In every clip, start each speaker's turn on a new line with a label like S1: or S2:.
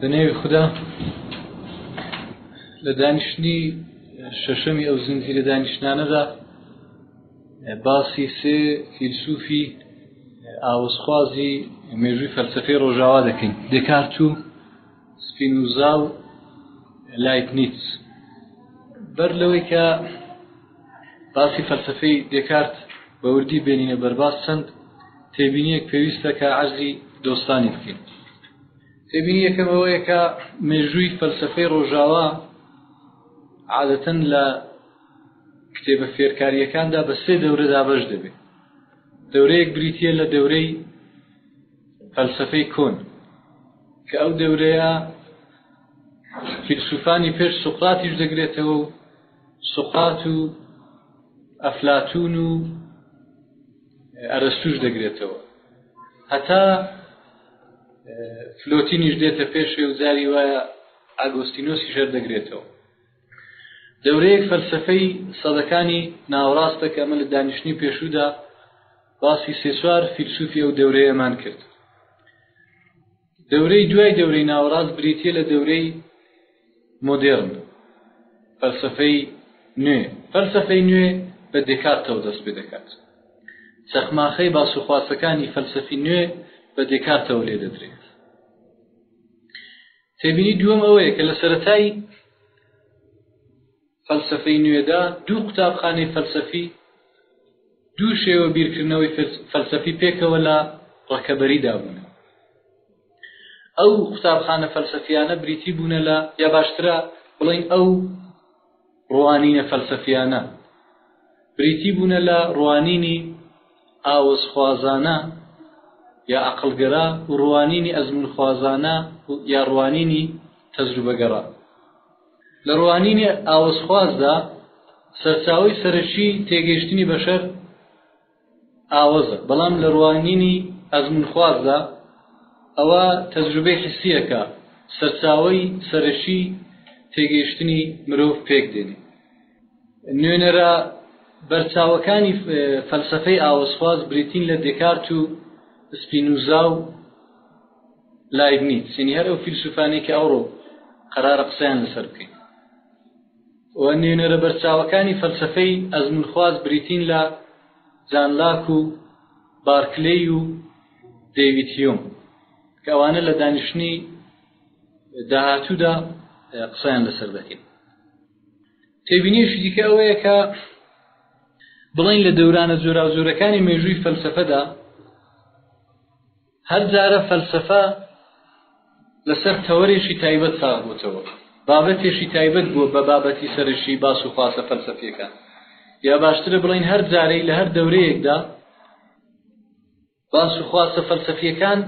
S1: بە نێوی خودا لە دانیشتنی شەشەمی ئەو زنجیرە دانیشتانەدا باسی سێ فیلسوفی ئاوسخوازی مێژووی فەلسفەی ڕۆژاوا دەکەین دەکات و سپینوزا و لایتنیت بەر لەوەی کە باسی فەلسەفەی دێکارت بە وردی بێنینە بەرباس چەند تێبینیەک پێویستە کە عەرزی دۆستانی بکەین تێبینی یەکەم ئەوەیە کە مێژووی فەلسەفەی ڕۆژاوا عادەتەن لە کتێبە فێرکاریەکاندا بە سێ دەورە دابەش دەبێت دەورەیەک بریتە لە دەورەی فەلسەفەی کۆن کە ئەو دەورەیە فیلسوفانی پێش سوقراتیش دەگرێتەوە و سوقرات و ئەفلاتون و ئەرەستوش دەگرێتەوە هەتا فلۆتینیش دێتە پێشێ و جاری وایە ئاگۆستینۆسی ژەر دەگرێتەوە دەورەیەک فەلسفەی سەدەکانی ناوەڕاستە کە ئەمە لە دانیشتنی پێشوودا باسی سێسوار فیلسوفی ئەو دەورەیەمان کرد دەورەی دوای دەورەی ناوەڕاست بریتییە لە دەورەی مۆدێرن، فەلسەفەی نوێ. فەلسەفەی نوێ بە دێکارتەوە دەست پێ دەکات. چەخماخەی باس و خواستەکانی فەلسەفی نوێ بە دێکارتەوە لێ دەدرێت. تێبینی دووەم ئەوەیە کە لە سەرەتای فەلسەفەی نوێدا دوو قوتابخانەی فەلسەفی دوو شێوە بیرکردنەوەی فەلسەفی پێکەوە لە ڕکەبەریدا بوونە. ئەو قوتابخانە فەلسەفیانە بریتی بوونە لە یا باشترە بڵێین ئەو ڕوانینە فەلسەفیانە بریتی بوونە لە ڕوانینی ئاوەزخوازانە یا ئەقڵگەرا و ڕوانینی ئەزمونخوازانە یا ڕوانینی تەجروبەگەڕا. لە ڕوانینی ئاوەزخوازدا سەرچاوەی سەرەکیی تێگەیشتنی بەشەر ئاوەزە، بەڵام لە ڕوانینی ئەزموونخوازدا ئەوە تەجروبەی حسییە کە سەرچاوەی سەرەکیی تێگەیشتنی مرۆڤ پێک دێنێ. نوێنەرە بەرچاوەکانی فەلسەفەی ئاوەزخواز بریتین لە دێکارت و سپینوزا و. لایبنیتس یەنی هەر ئەو فیلسوفانەی کە ئەوڕۆ قەرارە قسەیان لەسەر بکەین و نوێنەرە بەرچاوەکانی فەلسەفەی ئەزمونخواز بریتین لە جان لاک و بارکلەی و دەیوید هیۆم کە ئەوانە لە دانیشتنی داهاتوودا قسەیان لەسەر دەکەین تێبینیشی دیکە ئەوەیە کە بڵین لە دەورانە جۆراوجۆرەکانی مێژووی فەلسەفەدا هەر جارە فەلسەفە لەسەر تەوەرێکی تایبەت ساغ بووتەوە، بابەتێکی تایبەت بووە بە بابەتی سەرەکیی باس و خواسە فەلسەفییەکان. یا باشترە بڵێین هەر جارەی لە هەر دەورەیەکدا باس و خواسە فەلسەفییەکان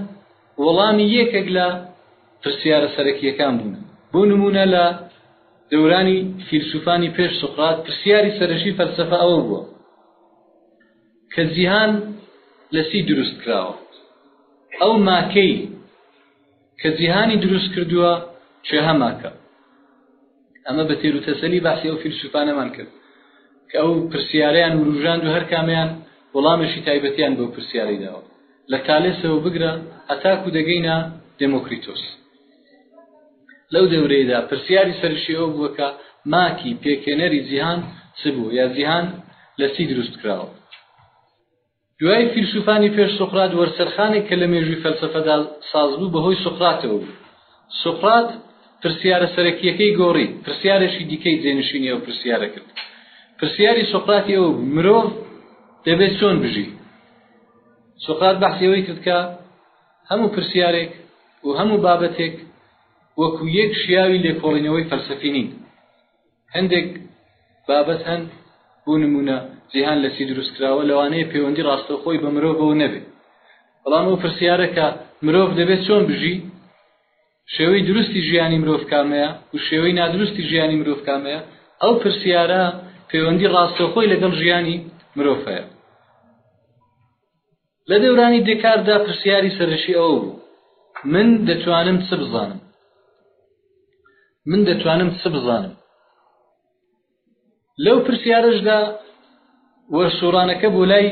S1: وەڵامی یەکێک لە پرسیارە سەرەکییەکان بوون. بۆ نموونە لە دەورانی فیلسوفانی پێش سوقرات پرسیاری سەرەکیی فەلسەفە ئەوە بووە، کە جیهان لە چی دروست کراوە؟ ئەو ماکەی کە جیهانی دروست کردووە چه ماکە؟ ئەمە بە تێروتەسەلی باسی ئەو فیلسوفانەمان کرد کە ئەو پرسیارەیان وروژاند و هەر کامیان وەڵامێکی تایبەتیان بۆ پرسیارەی داوە لە تالێسەوە بگرە هەتاکو دەگەینە دێمۆکریتۆس لەو دەورەیەدا پرسیاری سەرەکی ئەوە بووە کە ماکی پێکهێنەری جیهان چ بوو یا جیهان لە چی دروست کراوە. دوای فیلسوفانی پێش سوقرات وەرچەرخانێک کە لە مێژووی فەلسەفەدا سازبوو بەهۆی سوقراتەوە بوو. سوقرات پرسیارە سەرەکییەکەی گۆڕی، پرسیارێکی دیکەی جێنشینی ئەو پرسیارە کرد. پرسیاری سوقراتی ئەوە بوو مرۆڤ دەبێت چۆن بژی؟ سوقرات بەحسی ئەوەی کرد کە هەموو پرسیارێک و هەموو بابەتێک وەکو یەک شیاوی لێکۆڵینەوەی فەلسەفی نین. هەندێک بابەت هەن، بۆ نموونە جیهان لە چی دروستکراوە، لەوانەیە پێوەندی ڕاستەوخۆی بە مرۆڤەوە نەبێ، بەڵام ئەو پرسیارە کە مرۆڤ دەبێ چۆن بژی، شێوەی دروستی ژیانی مرۆڤ کامەیە و شێوەی نادروستی ژیانی مرۆڤ کامەیە، ئەو پرسیارە پێوەندی ڕاستەوخۆی لەگەڵ ژیانی مرۆڤ هەیە. لە دەورانی دێکارتدا پرسیاری سەرەکی ئەوە بوو، من دەتوانم چ بزانم؟ من دەتوانم چ بزانم؟ لەو پرسیارەشدا وەرسوڕانەکە بۆ لای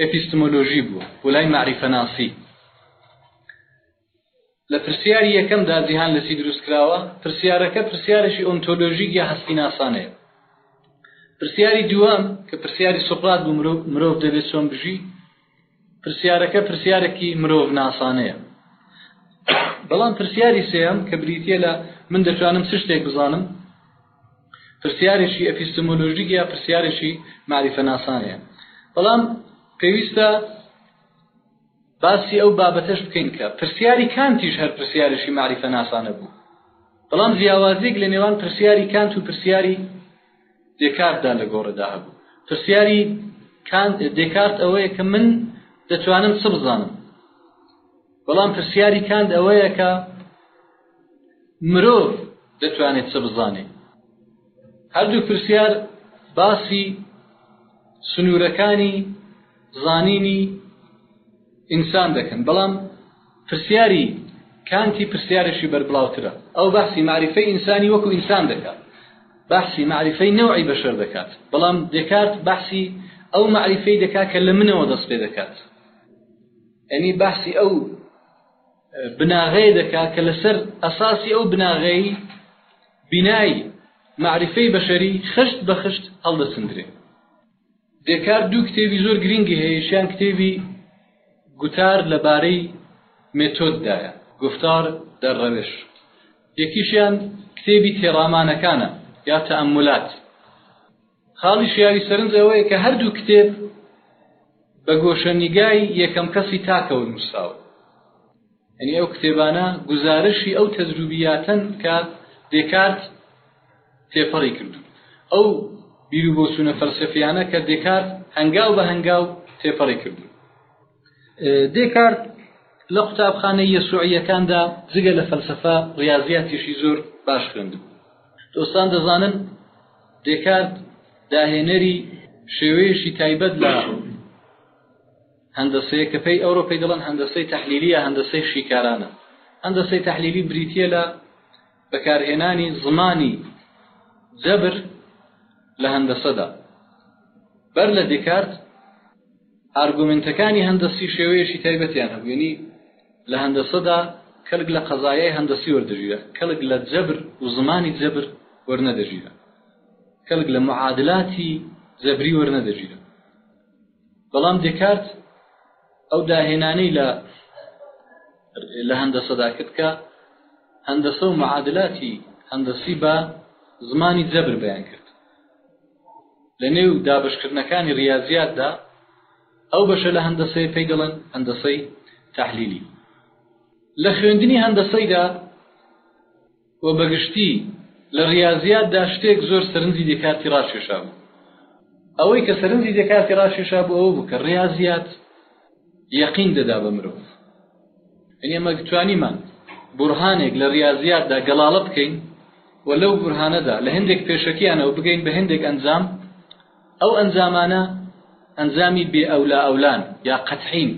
S1: ئەپیستمۆلۆژی بووە، بۆ لای مەعریفەناسی. لە پرسیاری یەکەمدا جیهان لە چی دروست کراوە؟ پرسیارەکە پرسیارێکی ئۆنتۆلۆژیک یا هەستیناسانەیە. پرسیاری دووەم کە پرسیاری سوقرات بوو مرۆڤ مرۆڤ دەبێت چۆن بژی؟ پرسیارەکە پرسیارێکی مرۆڤناسانەیە. بەڵام پرسیاری سێیەم کە بریتییە لە من دەتوانم چ شتێک بزانم؟ پرسیارێکی ئەپیستمۆلۆژیک یا پرسیارێکی مەعریفەناسانەیە. بەڵام پێویستە باسی ئەو بابەتەش بکەین کە پرسیاری کانتیش هەر پرسیارێکی مەعریفەناسانە بوو، بەڵام جیاوازییەک لە نێوان پرسیاری کانت و پرسیاری دێکارتدا لە گۆڕێدا هەبوو. پرسیاری کانت، دێکارت ئەوەیە کە من دەتوانم چ بزانم؟ بەڵام پرسیاری کانت ئەوەیە کە، مرۆڤ دەتوانێت چ بزانێت؟ هەردوو پرسیار باسی سنوورەکانی زانینی ئینسان دەکەن، بەڵام پرسیاری کانتی پرسیارێکی بەربڵاوترە. ئەو بەحسی مەعریفەی ئینسانی وەکو ئینسان دەکات، بەحسی مەعریفەی نەوعی بەشەر دەکات، بەڵام دێکارت بەحسی ئەو مەعریفەی دەکات کە لە منەوە دەست پێ دەکات، یانی بەحسی ئەو بناغەیە دەکات کە لەسەر ئەساسی ئەو بناغەی بینای مەعریفەی بەشەری خشت بە خشت هەڵدەسندرێت. دێکارت دوو کتێبی زۆر گرینگی هەیە، یەکیان کتێبی گوتار لەبارەی مێتۆددایە، گفتار در روش، یەکیشیان کتێبی تێڕامانەکانە یا تەئەمولات. خاڵی شیاوی سەرنج ئەوەیە کە هەردوو کتێب بە گۆشەنیگای یەکەم کەسی تاکەوە نووسراون یعنی ئەو کتێبانە گزارشی ئەو تەجروبیاتن کە دێکارت تێپەڕی کردو ئەو بیرو بۆچوونە فەلسەفیانە کە دێکارت هەنگاو بە هەنگاو تێپەڕی کردو دێکارت لە قوتابخانە یەسوعییەکاندا جگە لە فەلسەفە ڕاضیاتیشی زۆر باش خوێندبوو دۆستان دەزانن دێکارت داهێنەری شێوەیەشی تایبەت لە هەندەسەیە کە پێی ئەوروپی دەڵێن هەندەسەی تحلیلیە هەندەسەی شیکارانە هەندەسەی تحلیلی بریتە لە بەکارهێنانی زمانی جەبر لە هەندەسەدا بەر لە دێکارت ئارگۆمێنتەکانی هەندەسی شێوەیەکی تایبەتیان هەبوو، یەنی لە هەندەسەدا کەلک لە قەزایای هەندەسی وەردەگیرا، کەلک لە جەبر و زمانی جەبر وەرنەدەگیرا، کەلک لە معادلاتی جەبری وەرنەدەگیرا. بەڵام دێکارت ئەو داهێنانەی لە لە هەندەسەدا کرد کە هەندەسە و معادلاتی هەندەسی بە زمانی جەبر بەیان کرد. لە نێو دابەشکردنەکانی ریازیاتدا ئەو بەشە لە هەندەسەیە پێی دەڵێن هەندەسەی تەحلیلی لە خوێندنی هەندەسەیدا و بەگشتی لە ریازیاتدا شتێک زۆر سەرنجی دێکارتی ڕاکێشا بوو ئەوەی کە سەرنجی دێکارتی ڕاکێشا بوو ئەوە بوو کە ریازیات یەقین دەدا بە مرۆڤ یعنی ئێمە توانیمان بورهانێک لە ریازیاتدا گەڵاڵە بکەین و لەو بورهانەدا لە هەندێک پێشەکیانەوە بگەین بە هەندێک ئەنجام ئەو ئەنجامانە ئەنجامی بێ ئەولا ئەولان یا قەتحین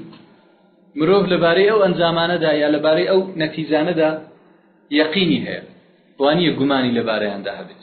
S1: مرۆڤ لەبارەی ئەو ئەنجامانەدا یا لەبارەی ئەو نەتیجانەدا یەقینی هەیە وانە گومانی لەبارەیاندا هەبێت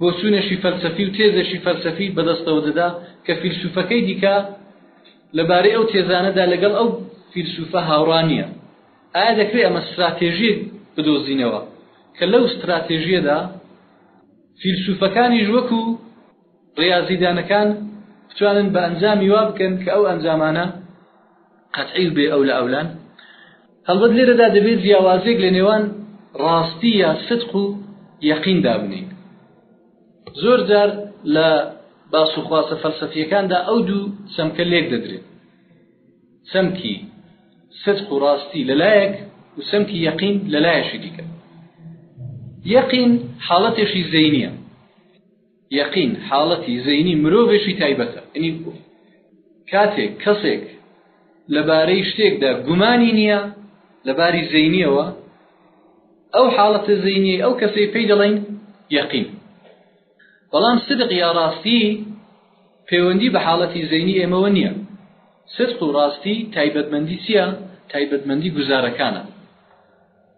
S1: بۆچوونێکی فەلسەفی و تێزێکی فەلسەفی بەدەستەوە دەدا کە فیلسوفەکەی دیکە لەبارەی ئەو تێزانەدا لەگەڵ ئەو فیلسوفە هاوڕا نییە. ئایا دەکرێت ئەمە ستراتێژییەک بدۆزینەوە کە لەو ستراتێژییەدا فیلسوفەکانیش وەکو ڕیازیدانەکان بتوانن بە ئەنجامی وا بگەن کە ئەو ئەنجامانە قەتعی و بێ ئەولە ئەولان؟ هەڵبەت لێرەدا دەبێت جیاوازیەک لە نێوان ڕاستی یا صدق و یەقین دابنێین. زۆر جار لە باس و خواسە فەلسەفیەکاندا ئەو دوو چەمکە لێک دەدرێت. چەمکی صدق و ڕاستی لەلایەک و چەمکی یەقین لەلایەشی دیکە. یەقین حاڵەتێکی زەینیە. یەقین حاڵەتی زەینی مرۆڤێکی تایبەتە، یەعنی کاتێک کەسێک لە بارەی شتێکدا گومانی نییە لە باری زەینیەوە، ئەو حاڵەتە زەینیەی ئەو کەسەی پێی دەڵێن یەقین. بەڵام سدق یا ڕاستی پەیوەندی بە حاڵەتی زەینی ئێمەوە نییە. سدق و ڕاستی تایبەتمەندی چییە؟ تایبەتمەندی گوزارەکانە.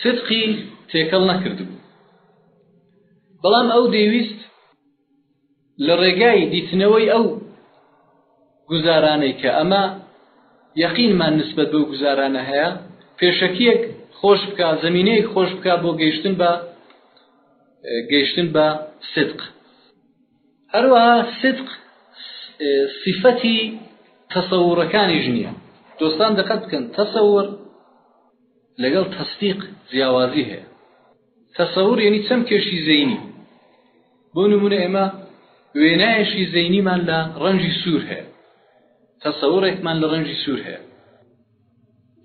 S1: سدقی تێکەڵ نەکردبوو، بەڵام ئەو دەیویست لە ڕێگای دیتنەوەی ئەو گوزارانەی کە ئەمە یەقینمان نسبەت بەو گوزارانە هەیە پێشەکیەک خۆش بکا زەمینەیەک خۆش بکا بۆ گەیشتن بە گەیشتن بە سدق هەروەها سدق سیفەتی تەسەوڕەکانیش نییە دۆستان دقەت بکەن تەسەوڕ لەگەڵ تەسدیق جیاوازی هەیە. تەسەور یەنی چەمکێشی زەینی. بۆ نموونە ئێمە وێنایەشی زەینیمان لە ڕەنجی سوور هەیە. تەسەورێکمان لە ڕەنجی سوور هەیە.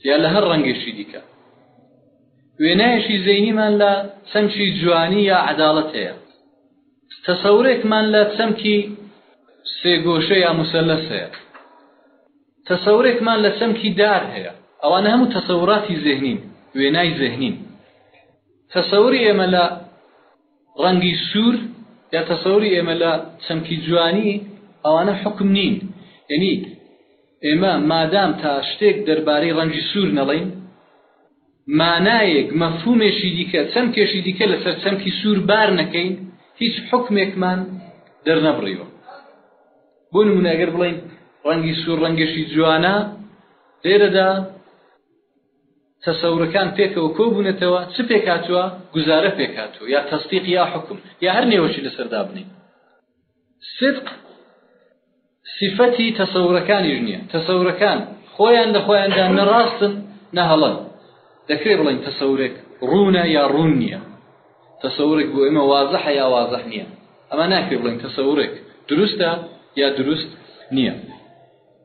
S1: یا لە هەر ڕەنگێکی دیکە. وێنایەکی زەینیمان لە چەمکی جوانی یا عەداڵەت هەیە تەسەورێکمان لە چەمکی سێگۆشە یا مسەلەس هەیە تەسەورێکمان لە چەمکی دار هەیە، ئەوانە هەموو تەسەوراتی زێهنین، وێنای زێهنین. تەسەوری ئێمە لە ڕەنگی سوور یا تەسەوری ئێمە لە چەمکی جوانی، ئەوانە حوکم نین. یەنی ئێمە مادام تا شتێک دەربارەی ڕەنگی سوور نەڵێین، مانایەک، مەفهومێکی دیکە، چەمکێکی دیکە لەسەر چەمکی سوور بار نەکەین، هیچ حوکمێکمان دەرنەبڕیوە. بۆ نموونە ئەگەر بڵێین ڕەنگی سوور ڕەنگێکی جوانە، لێرەدا تەسەورەکان پێکەوە کۆبوونەتەوە، چ پێکهاتووە؟ گوزارە پێکهاتووە، یا تەسدیق یا حوکم، یا هەر نێوەکی لەسەر دابنێین. سیدق سیفەتی تەسەورەکانیش نییە، تەسەورەکان خۆیان لە خۆیاندا نە ڕاستن نە هەڵەن، دەکرێ بڵێین تەسەورێک ڕوونە یا ڕوون نییە، تەسەورێک بۆ ئێمە وازحە یا وازح نییە، ئەمە ناکرێ بڵێین تەسەورێک دروستە یا دروست نییە.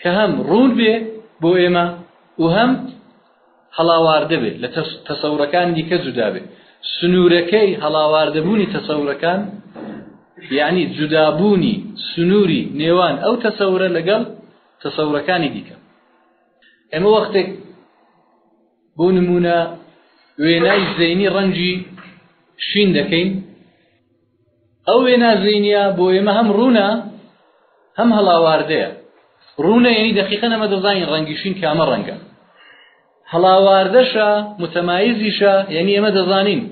S1: کە هەم ڕوون بێ بۆ ئێمە و هەم هەڵاواردە بێ لە تەسەورەکانی دیکە جودا بێ. سنوورەکەی هەڵاواردەبوونی تەسەورەکان یەعنی جودابوونی سنووری نێوان ئەو تەسەورە لەگەڵ تەسەورەکانی دیکە. ئێمە وەختێک بۆ نمونە وێنای زەینی ڕەنگی شین دەکەین ئەو وێنا زینیە بۆ ئێمە هەم ڕوونە هەم هەڵاواردەیە ڕوونە یعنی دقیقە نەمە دەزانین ڕەنگیشین کامە ڕەنگە هەڵاواردەشە متەمایزیشە یعنی ئێمە دەزانین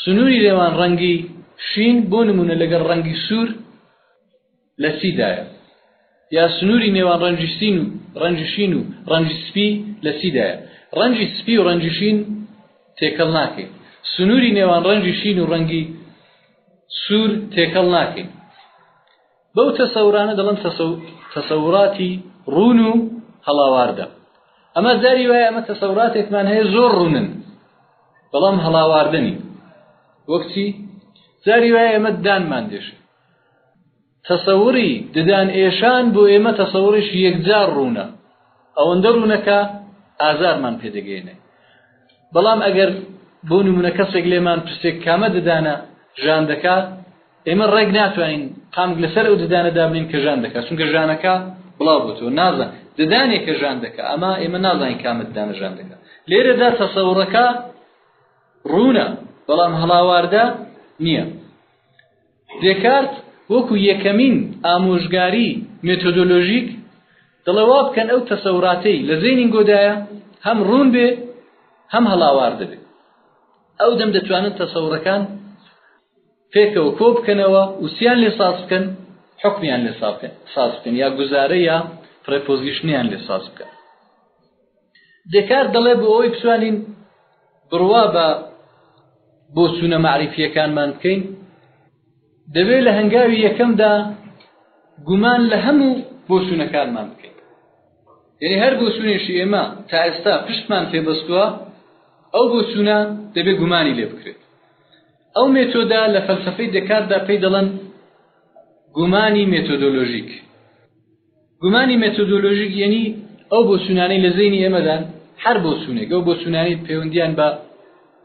S1: سنووری لێوان ڕەنگی شین بۆ نمونە لەگەڵ ڕەنگی سوور لە چیدایە؟ یا سنووری نێوان ڕەنجی سین و ڕەنجی شین و ڕەنجی سپی لە چیدایە؟ ڕەنجی سپی و ڕەنجی شین تێکەڵ ناکەین. سنووری نێوان ڕەنجی شین و ڕەنگی سوور تێکەڵ ناکەین. بەو تەسەورانە دەڵێن تەسەوراتی ڕوون و هەڵاواردە. ئەمە جاری وایە ئەمە تەسەوراتێکمان هەیە زۆر ڕوونن بەڵام هەڵاواردە نین. وەک چی؟ جاری وایە ئەمە دانمان دێشێ. تەسەوری ددان ئێشان بۆ ئێمە تەسەوریشی یەکجار ڕوونە ئەوەندە ڕوونەکە ئازارمان پێدەگەێنێ بەڵام ئەگەر بۆ نمونە کەسێک لێمان پرسێک کامە ددانە ژان دەکا ئێمە ڕێک ناتوانین قامک لەسەر ئەو ددانە دابنین کە ژان دەکات چونکە ژانەکە بڵاو بۆتەوە نازان ددانێک کە ژان دەکە ئەما ئێمە نازانین کامە ددانە ژان دەکە لێرەدا تەسەوڕەکە ڕوونە بەڵام هەڵاواردە نییە دێکارت وەکو یەکەمین ئامۆژگاری مێتۆدۆلۆژیک دەڵێ وا بکەن ئەو تەسەوراتەی لە زەینین گۆدایە هەم ڕوون بێ هەم هەڵاوار دەبێ ئەو دەم دەتوانن تەسەورەکان پێکەوە کۆ بکەنەوە وسیان لێ ساز بکەن حکمیان لێ ساز بکەن یا گوزارە یا پرەپۆزیشنیان لێ ساز بکەن دێکار دەڵێ بۆ ئەوەی بتوانین بڕوا بە بۆچوونە مەعریفییەکانمان بکەین، دەبێت لە هەنگاوی یەکەمدا گومان لە هەموو بۆچوونەکانمان بکەین. یعنی هەر بۆچوونێکی ئێمە تا ئێستا پشتمان پێبەستووە، ئەو بۆچوونە دەبێت گومانی لێ بکرێت. ئەو مێتۆدە لە فەلسەفەی دێکارتدا پێی دەڵێن گومانی مێتۆدۆلۆژیک. گومانی مێتۆدۆلۆژیک یەنی ئەو بۆچوونانەی لە زەینی ئێمەدان، هەر بۆچوونێک، ئەو بۆچوونانەی پەیوەندییان بە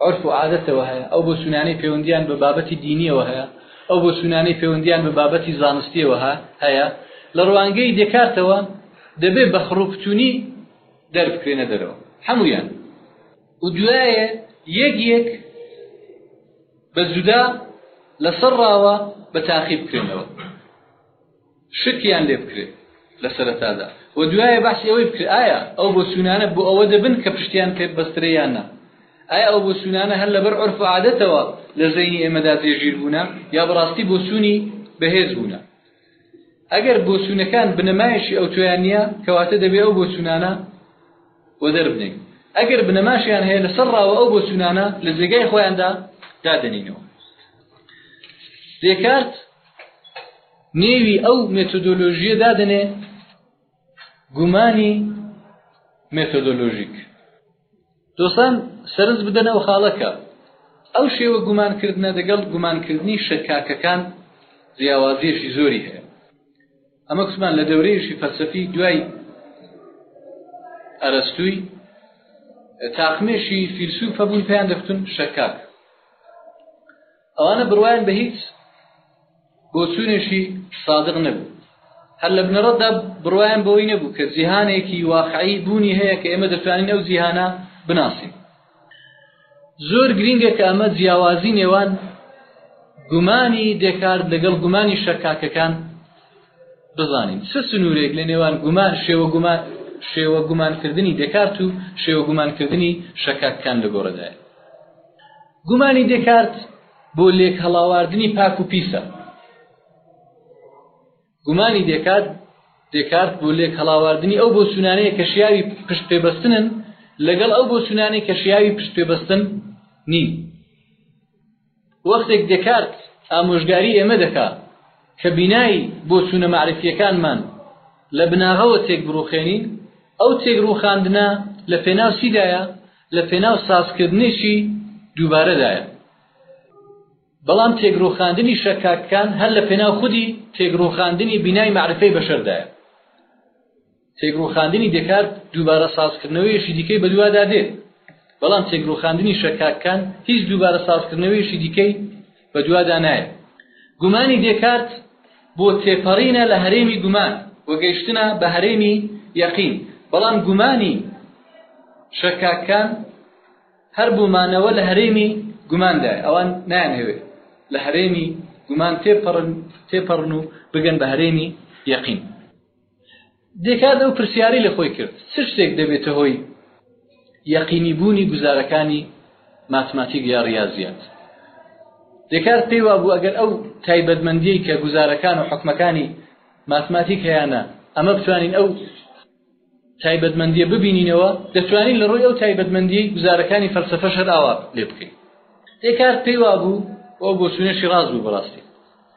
S1: عورف و عادەتەوە هەیە، ئەو بۆچوونانەی پەیوەندییان بە بابەتی دینییەوە هەیە، ئەو بۆچوونانەی پەیوەندییان بە بابەتی زانستییەوە هەیە، لە ڕوانگەی دێکارتەوە دەبێ بە خڕوپتوونی دەربکرێنە دەرەوە هەموویان و دوایێ یەک یەک بە جودا لە سەر ڕاوە بە تاقی بکرێنەوە. شرکیان لێ بکرێت لە سەرەتادا و دوایە بەحسی ئەوەی بکرێت ئایا ئەو بۆچوونانە بۆ ئەوە دەبن کە پشتیان پێ ببەسترێ یان نا؟ ئایا ئەو بۆچوونانە هەر لەبەر عورف و عادەتەوە لە زەینی ئێمەدا جێگیر بوونە یا بەڕاستی بۆچوونی بەهێز بوونە؟ ئەگەر بۆچوونەکان بنەمایەکی ئەوتۆیان نییە کەواتە دەبێ ئەو بۆچوونانە وەدەر بنێین ئەگەر بنەماشیان هەیە لەسەر ڕاوە ئەو بۆچوونانە لە جێگای خۆیاندا دادەنینەوە دێکارت نێوی ئەو مێتۆدۆلۆژییە دادەنێ گومانی مێتۆدۆلۆژیک دۆستان سەرنج بدەن ئەو خاڵەکە ئەو شێوە گومانکردنە دەگەڵ گومانکردنی شەکاکەکان جیاوازیەکی زۆری هەیە ئەمە قسمان لە دەورەیەکی فەلسەفی دوای ئەرەستووی تاقمێکی فیلسوف هەبوون پێیان دەفتون شەکاک ئەوانە بڕوایان بە هیچ بۆچوونێکی سادق نەبوو، هەر لە بنەڕەتدا بڕوایان بەوەی نەبوو کە جیهانێکی واقعی بوونی هەیە کە ئێمە دەتوانین ئەو جیهانە بناسین. زۆر گرینگە کە ئەمە جیاوازی نێوان گومانی دێکارت لەگەڵ گومانی شەکاکەکان بزانین. چ سنوورێک لە نێوان گومان شێوە گومان شێوە گومانکردنی دێکارت و شێوە گومانکردنی شەکاکەکان لە گۆڕێدایە؟ گومانی دێکارت بۆ لێکهەڵاواردنی پاک و پیسە. گومانی دێکارت دێکارت بۆ لێکهەڵاواردنی ئەو بۆچوونانەیە کە شیاوی پشت پێبەستنن لەگەڵ ئەو بۆچوونانەی کە شیاوی پشت پێبەستن نین. وەختێک دێکارت ئامۆژگاری ئێمە دەکا کە بینای بۆچوونە مەعریفییەکانمان لە بناغەوە تێک بڕووخێنین، ئەو تێکڕووخاندنە لە پێناو چیدایە؟ لە پێناو سازکردنێکی دووبارەدایە، بەڵام تێکڕووخاندنی شەکاکەکان هەر لە پێناو خودی تێکڕووخاندنی بینای مەعریفەی بەشەردایە. تێکڕووخاندنی دێکارت دووبارە سازکردنەوەیەکی دیکەی بەدوادا دێت، بەڵام تێکڕووخاندنی شەکاکەکان هیچ دووبارە سازکردنەوەیەکی دیکەی بەدوادا نایەت. گومانی دێکارت بۆ تێپەڕینە لە هەرێمی گومان و گەیشتنە بە هەرێمی یەقین، بەڵام گومانی شەکاککان هەر بۆ مانەوە لە هەرێمی گوماندایە، ئەوان نایانهەوێت لە هەرێمی گومان تێپەڕن و بگەن بە هەرێمی یەقین. دێکارت ئەو پرسیارەی لە خۆی کرد، چ شتێک دەبێتە هۆی یەقینی بوونی گوزارەکانی ماتماتیک یا ڕیازیات؟ دێکارت پێی وابوو ئەگەر ئەو تایبەتمەندییەی کە گوزارەکان و حوکمەکانی ماتماتیک هەیانە، ئەمە بتوانین ئەو تایبەتمەندییە ببینینەوە، دەتوانین لە ڕووی ئەو تایبەتمەندییەی گوزارەکانی فەلسەفەش هەر ئاوا لێ بکەین. دێکارت پێی وابوو و ئەو بۆچوونەشی ڕاست بوو بەڕاستی.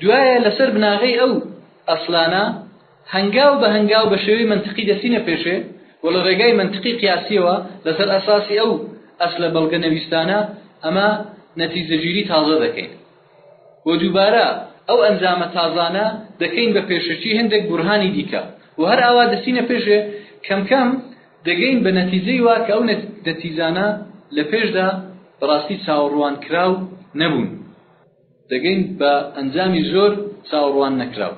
S1: دوایە لەسەر بناغەی ئەو ئەسڵانە هەنگاو بە هەنگاو بە شێوەی مەنتقی دەچینە پێشێ و لە ڕێگای مەنتقی قیاسییەوە لەسەر ئەساسی ئەو ئەسلە بەڵگە نەویستانە ئەمە نەتیجەگیری تازە دەکەین و دووبارە ئەو ئەنجامە تازانە دەکەین بە پێشەکی هێندێک بورهانی دیکە و هەر ئاوا دەچینە پێشێ کەم کەم دەگەین بە نەتیجەی وا کە ئەو نەتیجانە لە پێشدا بەڕاستی چاوەڕوانکراو نەبوون. دەگەین بە ئەنجامی زۆر چاوەڕوان نەکراو.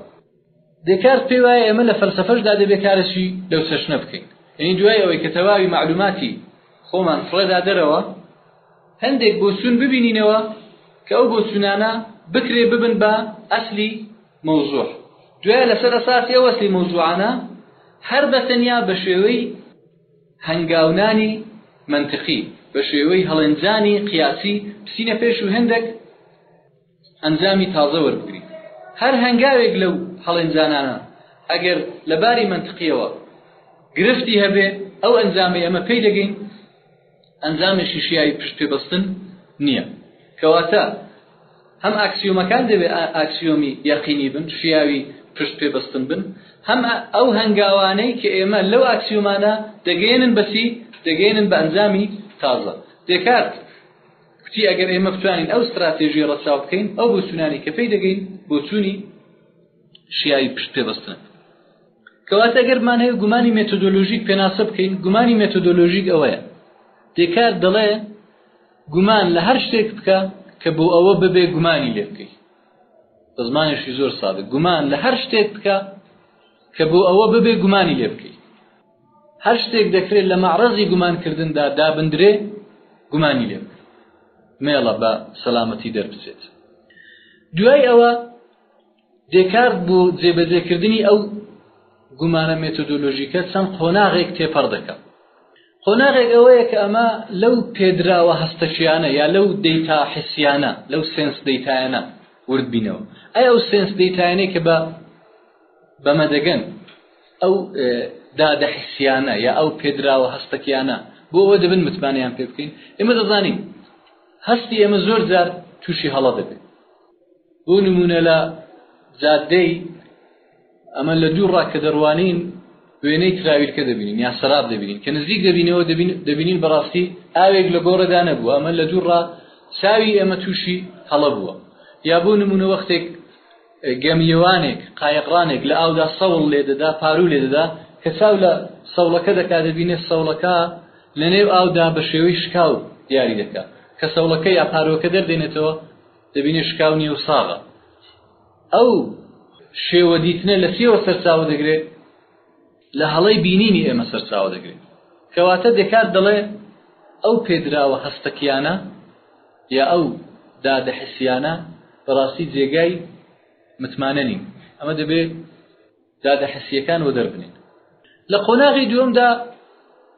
S1: دێکارت پێی وایە ئێمە لە فەلسەفەشدا دەبێ کارێکی لەو چەشنە بکەین، یانی دوای ئەوەی کە تەواوی مەعلووماتی خۆمان فڕێدا دەرەوە، هەندێک بۆچوون ببینینەوە کە ئەو بۆچوونانە بکرێ ببن بە ئەسلی مەوزووع، دوای لەسەر ئەساسی ئەو ئەسلی مەوزووعانە هەر بە تەنیا بە شێوەی. هەنگاونانی مەنتقی بە شێوەی هەڵێنجانی قیاسی بچینە پێش و هێندێک ئەنجامی تازە وەربگرین. هەر هەنگاوێک لەو هەڵێنجانانە ئەگەر لە باری مەنتقییەوە گرفتی هەبێ، ئەو ئەنجامەی ئەمە پێی دەگەین، ئەنجامێکی شیاوی پشت پێ بەستن نییە. کەواتە هەم ئاکسیۆمەکان دەبێ ئاکسیۆمی یەقینی بن، شیاوی پشت پێ بەستن بن، هەم ئەو هەنگاوانەی کە ئێمە لەو ئاکسیۆمانە دەگەیەنن بە چی؟ دەگەیەنن بە ئەنجامی تازە. دێکارت کوتی ئەگەر ئێمە بتوانین ئەو ستراتێژییە ڕەچاو بکەین، ئەو بۆچوونانەی کە پێی دەگەین بۆچوونی شیاوی پشت پێ بەستنن. کەواتە گەر بمانەوێت گومانی مێتۆدۆلۆژیک پێناسە بکەین گومانی مێتۆدۆلۆژیک ئەوەیە دێکار دەڵێ گومان لە هەر شتێک بکە کە بۆ ئەوە ببێ گومانی لێ بکەی بە زمانێکی زۆر سادە گومان لە هەر شتێک بکە کە بۆ ئەوە ببێ گومانی لێ بکەی هەر شتێک دەکرێت لە مەعرەزی گومانکردندا دابدرێ گومانی لێ بکە مێڵە بە سەلامەتی دەربچێت دوای ئەوە دێکارت بۆ جێبەجێکردنی ئەو گومانە مێتۆدۆلۆژیکە چەند قۆناغێک تێپەڕ دەکا. قۆناغێک ئەوەیە کە ئەمە لەو پێدراوە هەستەکییانە یا لەو دەیتا حسییانە، لەو سێنس دەیتایانە ورد بینەوە. ئەی ئەو سێنس دەیتایانەی کە بە بەمە دەگەن، ئەو دادە حسییانە یا ئەو پێدراوە هەستەکییانە بۆ ئەوە دەبن متمانەیان پێ بکەین؟ ئێمە دەزانین هەستی ئێمە زۆر جار تووشی هەڵە دەبێت. بۆ نمونە لە جادەی ئەمە لە دوو ڕاکە دەڕوانین وێنەی تراویلکە دەبینین یا سەراب دەبینین کە نزیک دەبینەوە دەبینین بەڕاستی ئاوێک لە گۆڕەدا نەبووە ئەمە لە دوو ڕا چاوی ئێمە تووشی هەڵە بووە یا بۆ نمونە وەختێک گەمیێوانێک قایقڕانێک لە ئاودا سەوڵ لێ دەدا پارو لێ دەدا کە چاو لە سەوڵەکە دەکا دەبینێت سەوڵەکە لە نێو ئاودا بە شێوەی شکاو دیاری دەکا کە سەوڵەکە یا پارۆکە دەردێنێتەوە دەبینێ شکاو نییە و ساغە. ئەو شێوە دیتنە لە چیەوە سەرچاوە دەگرێ؟ لە هەڵەی بینینی ئێمە سەرچاوە دەگرێ. کەواتە دێکارت دەڵێ ئەو پێدراوە هەستەکیانە یا ئەو دادە حسیانە بەڕاستی جێگای متمانە نین. ئەمە دەبێ دادە حسییەکان وەدەر بنێن. لە قۆناغی دووەمدا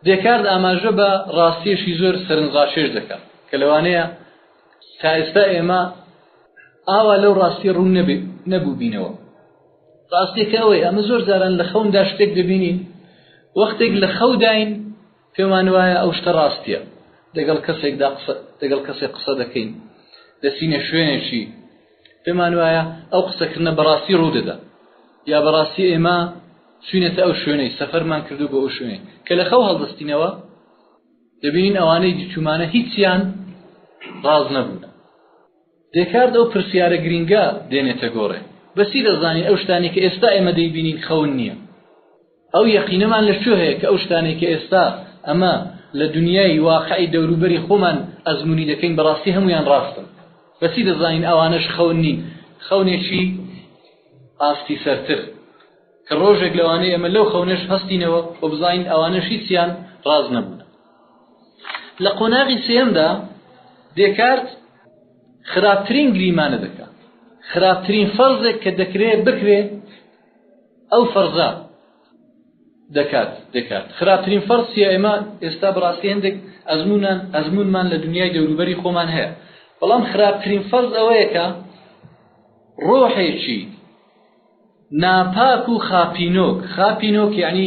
S1: دێکارت ئاماژە بە ڕاستییەکی زۆر سەرنجڕاکێش دەکات کە لەوانەیە تا ئێستا ئێمە ئاوا لەو ڕاستییە ڕوون نەبووبینەوە. ڕاستییەکە ئەوەیە ئەمە زۆر جاران لە خەوندا شتێک دەبینین وەختێک لە خەوداین پێمان وایە ئەو شتە ڕاستییە. دەگەڵ کەسێکدا قسە دەگەڵ کەسێک قسە دەکەین، دەچینە شوێنێکی، پێمان وایە ئەو قسەکردنە بە ڕاستی ڕوو دەدا، یا بە ڕاستی ئێمە چووینەتە ئەو شوێنەی، سەفەرمان کردووە بۆ ئەو شوێنەی. کە لە خەو هەڵدەستینەوە، دەبینین ئەوانەی دیتوومانە هیچیان ڕاست نەبوونە. دێکارت ئەو پرسیارە گرینگە دێنێتە گۆڕێ، بەچی دەزانین ئەو شتانەی کە ئێستا ئێمە دەیبینین خەون نییە؟ ئەو یەقینەمان لە کوێ هەیە کە ئەو شتانەی کە ئێستا ئەمە لە دونیای واقعی دەوروبەری خۆمان ئەزموونی دەکەین بەڕاستی هەموویان ڕاستن؟ بەچی دەزانین ئەوانەش خەون نین؟ خەونێکی ئاستی سەرتر کە ڕۆژێک لەوانەیە ئێمە لەو خەونەش هەستینەوە و بزانین ئەوانەش هیچیان ڕاست نەبوونە. لە قۆناغی سێیەمدا دێکارت خراپترین گریمانە دەکات خراپترین فەرزێک کە دەکرێ بکرێ ئەو فەرزە دەکات دەکات خراپترین فەرسیە ئێمە ئێستا بڕاستی هەندێک ئەزمونان ئەزمونمان لە دنیای دەوروبەری خۆمان هەیە بەڵام خراپترین فەرز ئەوەیەکە ڕۆحێکی ناپاک و خاپینۆک خاپینۆک یعنی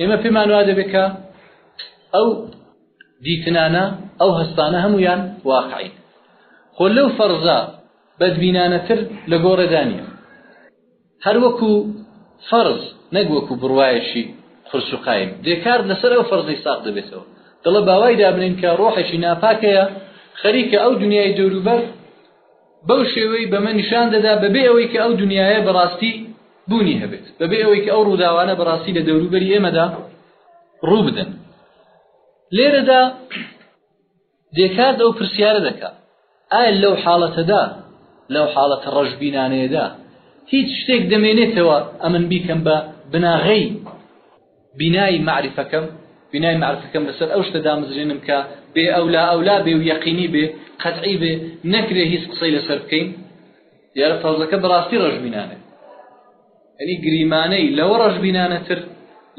S1: ئێمە پێمان وا دەبێت کە ئەو دیتنانە، ئەو هەستانە هەموویان واقعین. خۆ لەو فەرزە بەدبینانەتر لە گۆڕێدا نییە. هەر وەکو فەرز، نەک وەکو بڕوایەکی قورس و قایم. دێکارت لەسەر ئەو فەرزەی ساغ دەبێتەوە. دەڵێت با وای دابنێین کە ڕۆحێکی ناپاک هەیە، خەریکە ئەو دونیای دەوروبەر، بەو شێوەی بەمە نیشان دەدا بەبێ ئەوەی کە ئەو دنیایە بەڕاستی بوونی هەبێت، بەبێ ئەوەی کە ئەو ڕووداوانە بەڕاستی لە دەوروبەری ئێمەدا ڕوو بدەن. لێرەدا دێکارت ئەو پرسیارە دەکا ئایا لەو حاڵەتەدا لەو حاڵەتە ڕەشبینانەیەدا هیچ شتێک دەمێنێتەوە ئەمن بیکەم بە بناغەی بینای مەعریفەکەم، بینای مەعریفەکەم لەسەر ئەو شتە دامەزرێنم کە بێ ئەولا ئەولا بێ و یەقینی بێ، قەتعی بێ، نەکرێ هیچ قسەی لەسەر بکەین، دیارە فەزڵەکە بەڕاستی ڕەشبینانە، یەنی گریمانەی لەوە ڕەشبینانەتر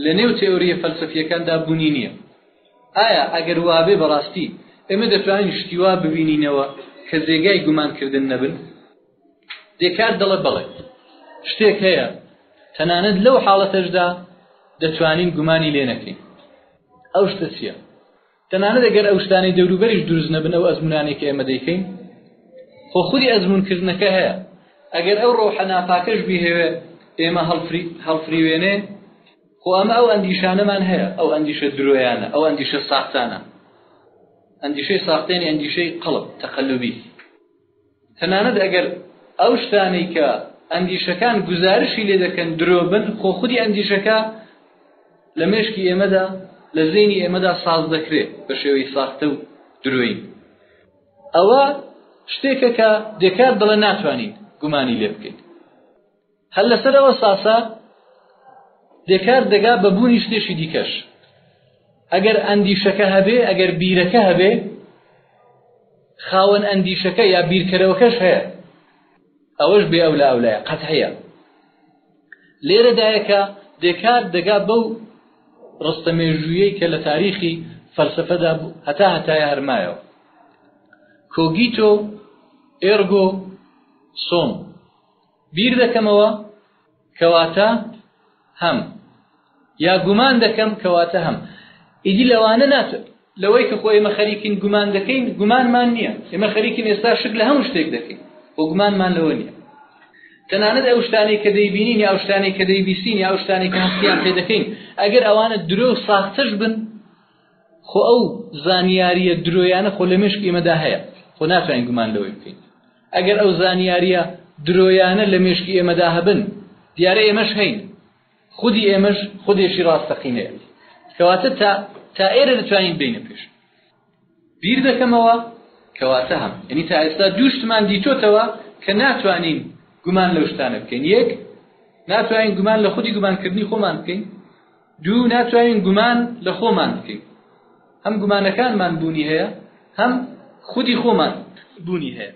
S1: لە نێو تێۆرییە فەلسەفییەکاندا بوونی نییە. ئایا ئەگەر وابێ بەڕاستی ئێمە دەتوانین شتی وا ببینینەوە کە جێگای گومانکردن نەبن؟ دێکارت دەڵێت بەڵێ، شتێک هەیە، تەنانەت لەو حاڵەتەشدا دەتوانین گومانی لێ نەکەین. ئەو شتە چییە؟ تەنانەت ئەگەر ئەو شتانەی دەوروبەریش دروست نەبن ئەو ئەزمونانەی کە ئێمە دەیکەین خۆ خودی ئەزمونکردنەکە هەیە ئەگەر ئەو ڕۆحە ناپاکەش بیهێوێ ئێمە هەڵفریوێنێ خۆ ئەمە ئەو ئەندیشانەمان هەیە ئەو ئەندیشە درۆیانە ئەو ئەندیشە ساختانە ئەندیشەی ساختێنی ئەندیشەی قەڵب تەقلبی تەنانەت ئەگەر ئەو شتانەی کە ئەندیشەکان گوزارشی لێ دەکەن درۆ بن، خۆ خودی ئەندیشەکە لە مێشکی ئێمەدا، لە زەینی ئێمەدا ساز دەکرێ بە شێوەی ساختە و درۆیین. ئەوە شتێکە کە دێکارت دەڵێ ناتوانین گومانی لێ بکەین. هەر لەسەر ئەوە ساسە دێکارت دەگا بە بوونی شتێکی دیکەش ئەگەر ئەندیشەکە هەبێ ئەگەر بیرەکە هەبێ خاوەن ئەندیشەکە یا بیرکەرەوەکەش هەیە ئەوەش بێ ئەو لە ئەو لایە قەت هەیە لێرەدایەکە دێکارت دەگا بەو ڕستە مێژوویەی کە لە تاریخی فەلسفەدا هەتا هەتایە هەرمایەوە کۆگیتۆ ئێرگۆ سۆن بیر دەکەمەوە کەواتە هەم یا گومان دەکەم کەواتە هەم ئیدی لەوانە ناتە لەوەی کە خۆ ئێمە خەریکین گومان دەکەین گومانمان نییە ئێمە خەریکین ئێستا شک لە هەموو شتێک دەکەین و گومانمان لەوە نییە تەنانەت ئەو شتانەی کە دەیبینین یا ئەو شتانەی کە دەیبیسین یا ئەو شتانەی کە هەستیان پێ دەکەین ئەگەر ئەوانە درۆ و ساختەش بن خۆ ئەو زانیاریە درۆیانە خۆ لە مشک ئێمەدا هەیە خۆ ناتوانین گومان لەوەی بکەین ئەگەر ئەو زانیاریە درۆیانە لە مێشکی ئێمەدا هەبن، دیارە ئێمەش هەین، خودی ئێمەش خودێکی ڕاستەقینەیە. کەواتە تا تا ئێرە دەتوانین بێینە پێش. بیر دەکەمەوە کەواتە هەم، یعنی تا ئێستا دوو شتمان دیتۆتەوە کە ناتوانین گومان لەو شتانە بکەین، یەک ناتوانین گومان لە خودی گومانکردنی خۆمان بکەین، دوو ناتوانین گومان لە خۆمان بکەین، هەم گومانەکانمان بوونی هەیە، هەم خودی خۆمان بوونی هەیە.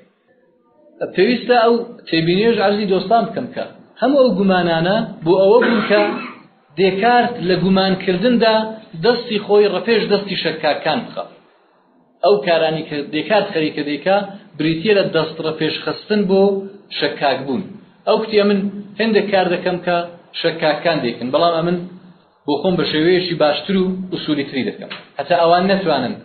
S1: پێویستە ئەو تێبینیەش عەرزی دۆستان بکەم کە هەموو ئەو گومانانە بۆ ئەوە بوون کە دێکارت لە گومانکردندا دەستی خۆی ڕەپێش دەستی شەکاکان بخا. ئەو کارانەی کە دێکارت خەریکە دەیکا بریتییە لە دەستڕەپێشخستن بۆ شەکاکبوون. ئەو کوتی ئەمن هێندێک کار دەکەم کە شەکاکان دەیکەن، بەڵام ئەمن بۆ خۆم بە شێوەیەکی باشتر و ئوسوولیتری دەکەم. هەتا ئەوان نەتوانن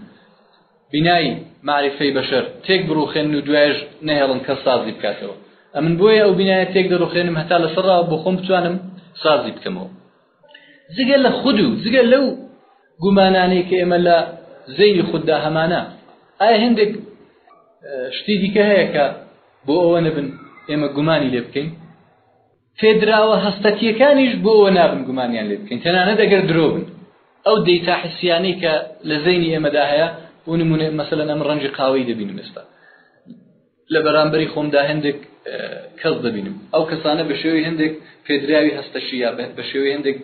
S1: بینای مەعریفەی بەشەر تێک بڕووخێنن و دوایەش نەهێڵن کەس سازی بکاتەوە، ئەمن بۆیە ئەو بینایە تێک دەڕووخێنم هەتا لەسەر ڕاوە بۆ خۆم بتوانم سازی بکەمەوە. جگە لە خود و جگە لەو گومانانەی کە ئێمە لە زەینی خوددا هەمانە ئایا هەندێک شتی دیکە هەیە کە بۆ ئەوە نەبن ئێمە گومانی لێ بکەین پێدراوە هەستەکیەکانیش بۆ ئەوە نابن گومانیان لێ بکەین تەنانەت ئەگەر درۆ بن ئەو دەیتا حسیانەی کە لە زەینی ئێمەدا هەیە بۆ نمونە مەسەلەن ئەم ڕەنجی قاوەی دەبینم ئێستا لە بەرامبەری خۆمدا هێندێک کەس دەبینم، ئەو کەسانە بە شێوەی هێندێک پێدراوی هەستەشی یا بە شێوەی هێندێک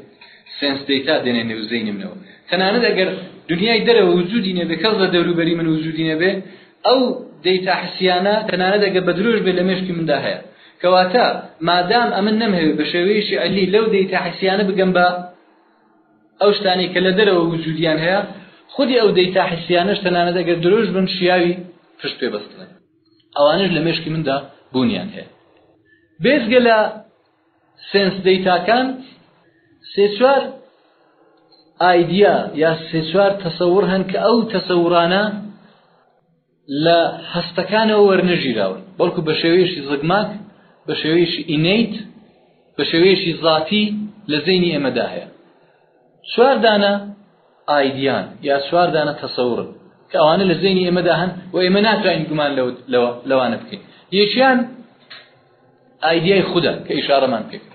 S1: سێنس دەیتا دێنە نێو زەینمنەوە. تەنانەت ئەگەر دونیای دەرەوە وجودی نەبێ، کەس لە دەوروبەری من وجودی نەبێ، ئەو دەیتا حسییانە تەنانەت ئەگەر بە درۆش بێ لە مێشکی مندا هەیە. کەواتە مادام ئەمن نەمهەوێ بە شێوەیەکی عەلی لەو دەیتا حسییانە بگەم بە، ئەو شتانەی کە لە دەرەوە وجودیان هەیە، خودی ئەو دەیتا حیسییانەش تەنانەت ئەگەر درۆیش بن شیاوی پشت پێ بەستنن. ئەوانەش لە مێشکی مندا بوونیان هەیە. بێجگە لە سێنس دەیتاکان، سێ چوار ئایدیا یا سێ چوار تەسەور هەن کە ئەو تەسەورانە، لە هەستەکانەوە وەرنەگیراون، بەڵکو بە شێوەیەکی زگماک، بە شێوەیەکی ئینەیت، بە شێوەیەکی زاتی لە زەینی ئێمەدا هەیە. چوار دانە ئایدیان یا چوار دانە تەسەورن کە ئەوانە لە زەینی ئێمەدا هەن و ئێمە ناتوانین گومان لەوانە بکەین. یەکیان ئایدیای خودە کە ئیشارەمان پێکرد.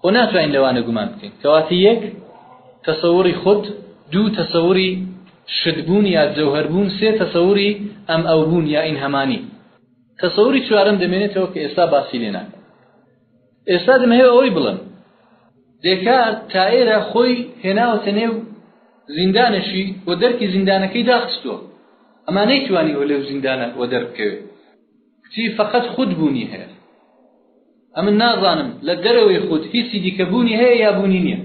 S1: خۆ ناتوانین لەوانە گومان بکەین کەواتە یەک تەسەوری خود دوو تەسەوری شتبوون یا جەوهەربوون سێ تەسەوری ئەم ئەو بوون یا ئین هەمانی تەسەوری چوارەم دەمێنێتەوە کە ئێستا باسی لێ ناکەم ئێستا دمهەیە ئەوەی بڵم دێکارت تا ئێرە خۆی هێناوەتە نێو زیندانەشی و دەرکی زیندانەکەی داخستووە ئەما نەیتوانی وە لەو زیندانە وە دەربکەوێت کچی فقط خود بوونی هەیە ئەمن نازانم لە دەرەوەی خود هیچی دیکە بوونی هەیە یا بوونی نییە.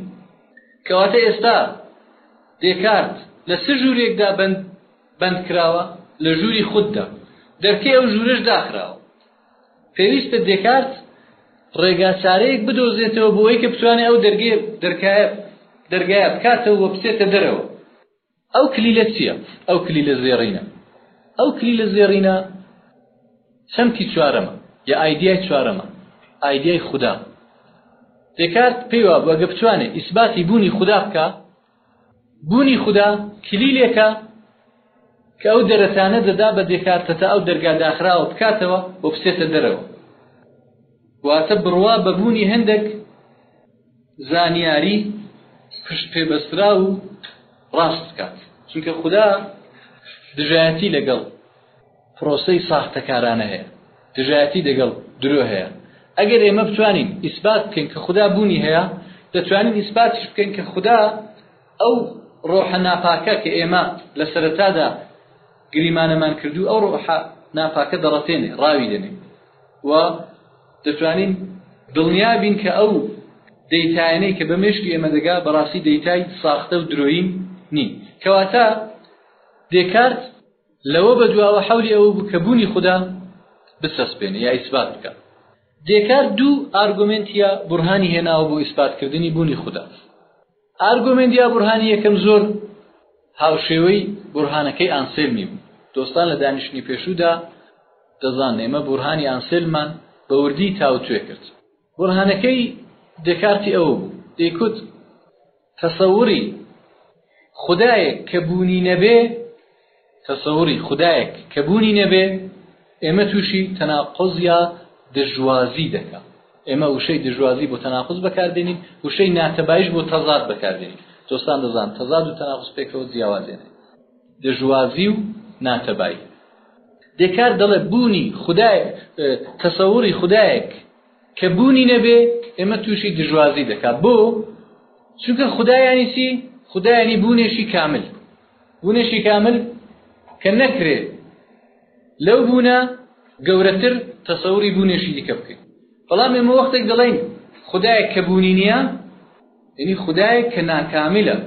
S1: کەواتە ئێستا دێکارت لە چ ژوورێکدا بەند بەند کراوە؟ لە ژووری خوددا. دەرکەی ئەو ژوورەش داخراوە. پێویستە دێکارت ڕێگاچارەیەک بدۆزێتەوە بۆ ئەوەی کە بتوانێت ئەو دەرگەیە دەرکایە دەرگایە بکاتەوە و بچێتە دەرەوە. ئەو کلیلە چییە؟ ئەو کلیلە زێڕینە. ئەو کلیلە زێڕینە چەمکی چوارەمە، یا ئایدیای چوارەمە، ئایدیای خودا. دێکارت پێی وابوو ئەگەر بتوانێت ئیسباتی بوونی خودا بکا، بوونی خودا کلیلێکە کە ئەو دەرەتانە دەدا بە دێکارتە تا ئەو دەرگا داخراوە بکاتەوە و بچێتە دەرەوە. واتە بڕوا بە بوونی هەندێک زانیاری پشت پێ بەستراو ڕاست بکات چونکە خودا دژایەتی لەگەڵ پرۆسەی ساختەکارانە هەیە دژایەتی دەگەڵ درۆ هەیە ئەگەر ئێمە بتوانین ئیسبات بکەین کە خودا بوونی هەیە دەتوانین ئیسباتش بکەین کە خودا ئەو ڕۆحە ناپاکە کە ئێمە لە سەرەتادا گریمانەمان کردو ئەو ڕۆحە ناپاکە دەڕەتێنێ ڕاوی دەنێ و دەتوانین دڵنیا بین کە ئەو دەیتایانەی کە بە مێشکی ئێمە دەگا بەڕاستی دەیتای ساختە و درۆیین نین. کەواتە دێکارت لەوە بەدواوە حەولی ئەوە بوو کە بوونی خودا بچەسپێنێ یا ئیسبات بکات. دێکارت دوو ئارگۆمێنت یا بورهانی هێناوە بۆ ئیسباتکردنی بوونی خودا. ئارگۆمێندیا بورهانی یەکەم زۆر هاوشێوەی بورهانەکەی ئانسێلمی بوو. دۆستان لە دانیشتنی پێشوودا دەزان ئێمە بورهانی ئانسێلممان بە وردیی تاوتوێ کرد. بورهانەکەی دێکارتی ئەوە بوو، دەیکوت تەسەوری خودایەک کە بوونی نەبێ، تەسەوری خودایەک کە بوونی نەبێ ئێمە تووشی تەناقوز یا دژوازی دەکا. ئێمە وشەی دژوازی بۆ تەناقوز بەکار دێنین، وشەی ناتەبایش بۆ تەزاد بەکار دێنین. دۆستان دەزان تەزاد و تەناقوز پێکەوە جیاوازیان هەیە. دژوازی و ناتەبایی. دێکارت دەڵێ بوونی خودایەک، تەسەوری خودایەک کە بوونی نەبێ ئێمە تووشی دژوازی دەکا. بۆ؟ چونکە خودا یانی چی؟ خودا یانی بوونێکی کامل. بونێکی کامل کە نەکرێ لەو بونە گەورەتر تەسەوری بونێکی دیکە بکەین بەڵام ئێمە وەختێک دەڵێین خودایەک کە بونی نییە یعنی خودایەک کە ناکاملە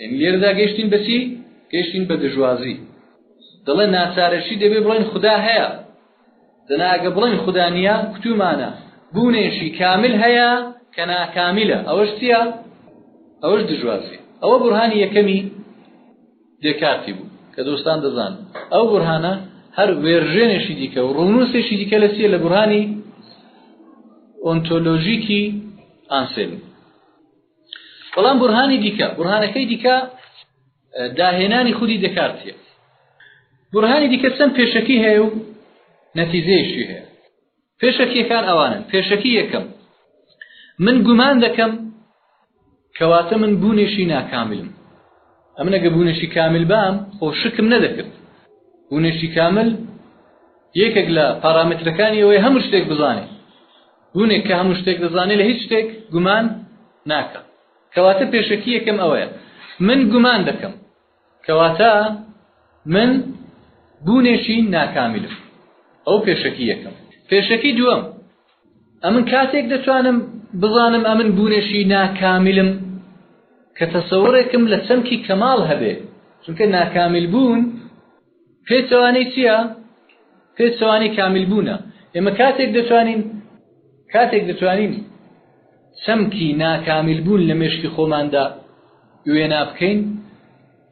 S1: یعنی لێرەدا گەشتین بەچی گەشتین بە دژوازی دەڵێ ناچارەکی دەبێ بڵێن خودا هەیە دەنا ئەگە بڵێین خودا نییە کوتومانە بوونێکی کامل هەیە کە ناکامیلە ئەوەش چییە ئەوەش دژوازی ئەوە بورهانی یەکەمی دێکارتی بوو کە دۆستان دەزان ئەو بورهانە هەر وێرژێنێکی دیکە و ڕوونوسێکی دیکە لە سیە لە بورهانی ئۆنتۆلۆژیکی ئانسێن بەڵام بورهانی دیکە بورهانەکەی دیکە داهێنانی خودی دکارت یە بورهانی دیکە چەند پێشەکی هەیە و نەتیزەیەشی هەیە پێشەکیەکان ئەوانن پێشەکی یەکەم من گومان دەکەم کەواتە من بوونێشی ناکاملم ئەمن ئەگە بوونێشی کامل بام خۆ شکم نەدەکرد بوونێشی کامل یەکێک لە پارامترەکانی ئەوەی هەموو شتێک بزانێت بوونێک کە هەموو شتێک دەزانێت لە هیچ شتێک گومان ناکە کەواتە پێشەکییەکەم ئەوەیە من گومان دەکەم، کەواتە من بوونێکی ناکامیلم. ئەو پێشەکی یەکەم. پێشەکی دووەم، ئەمن کاتێک دەتوانم بزانم ئەمن بوونێکی ناکامیلم کە تەسەوڕێکم لە چەمکی کەماڵ هەبێ، چونکە ناکامیلبوون پێچەوانەی چییە؟ پێچەوانەی کامیلبوونە. ئێمە کاتێک دەتوانین کاتێک دەتوانین چەمکی ناکامیلبوون لە مێشکی خۆماندا وێنا بکەین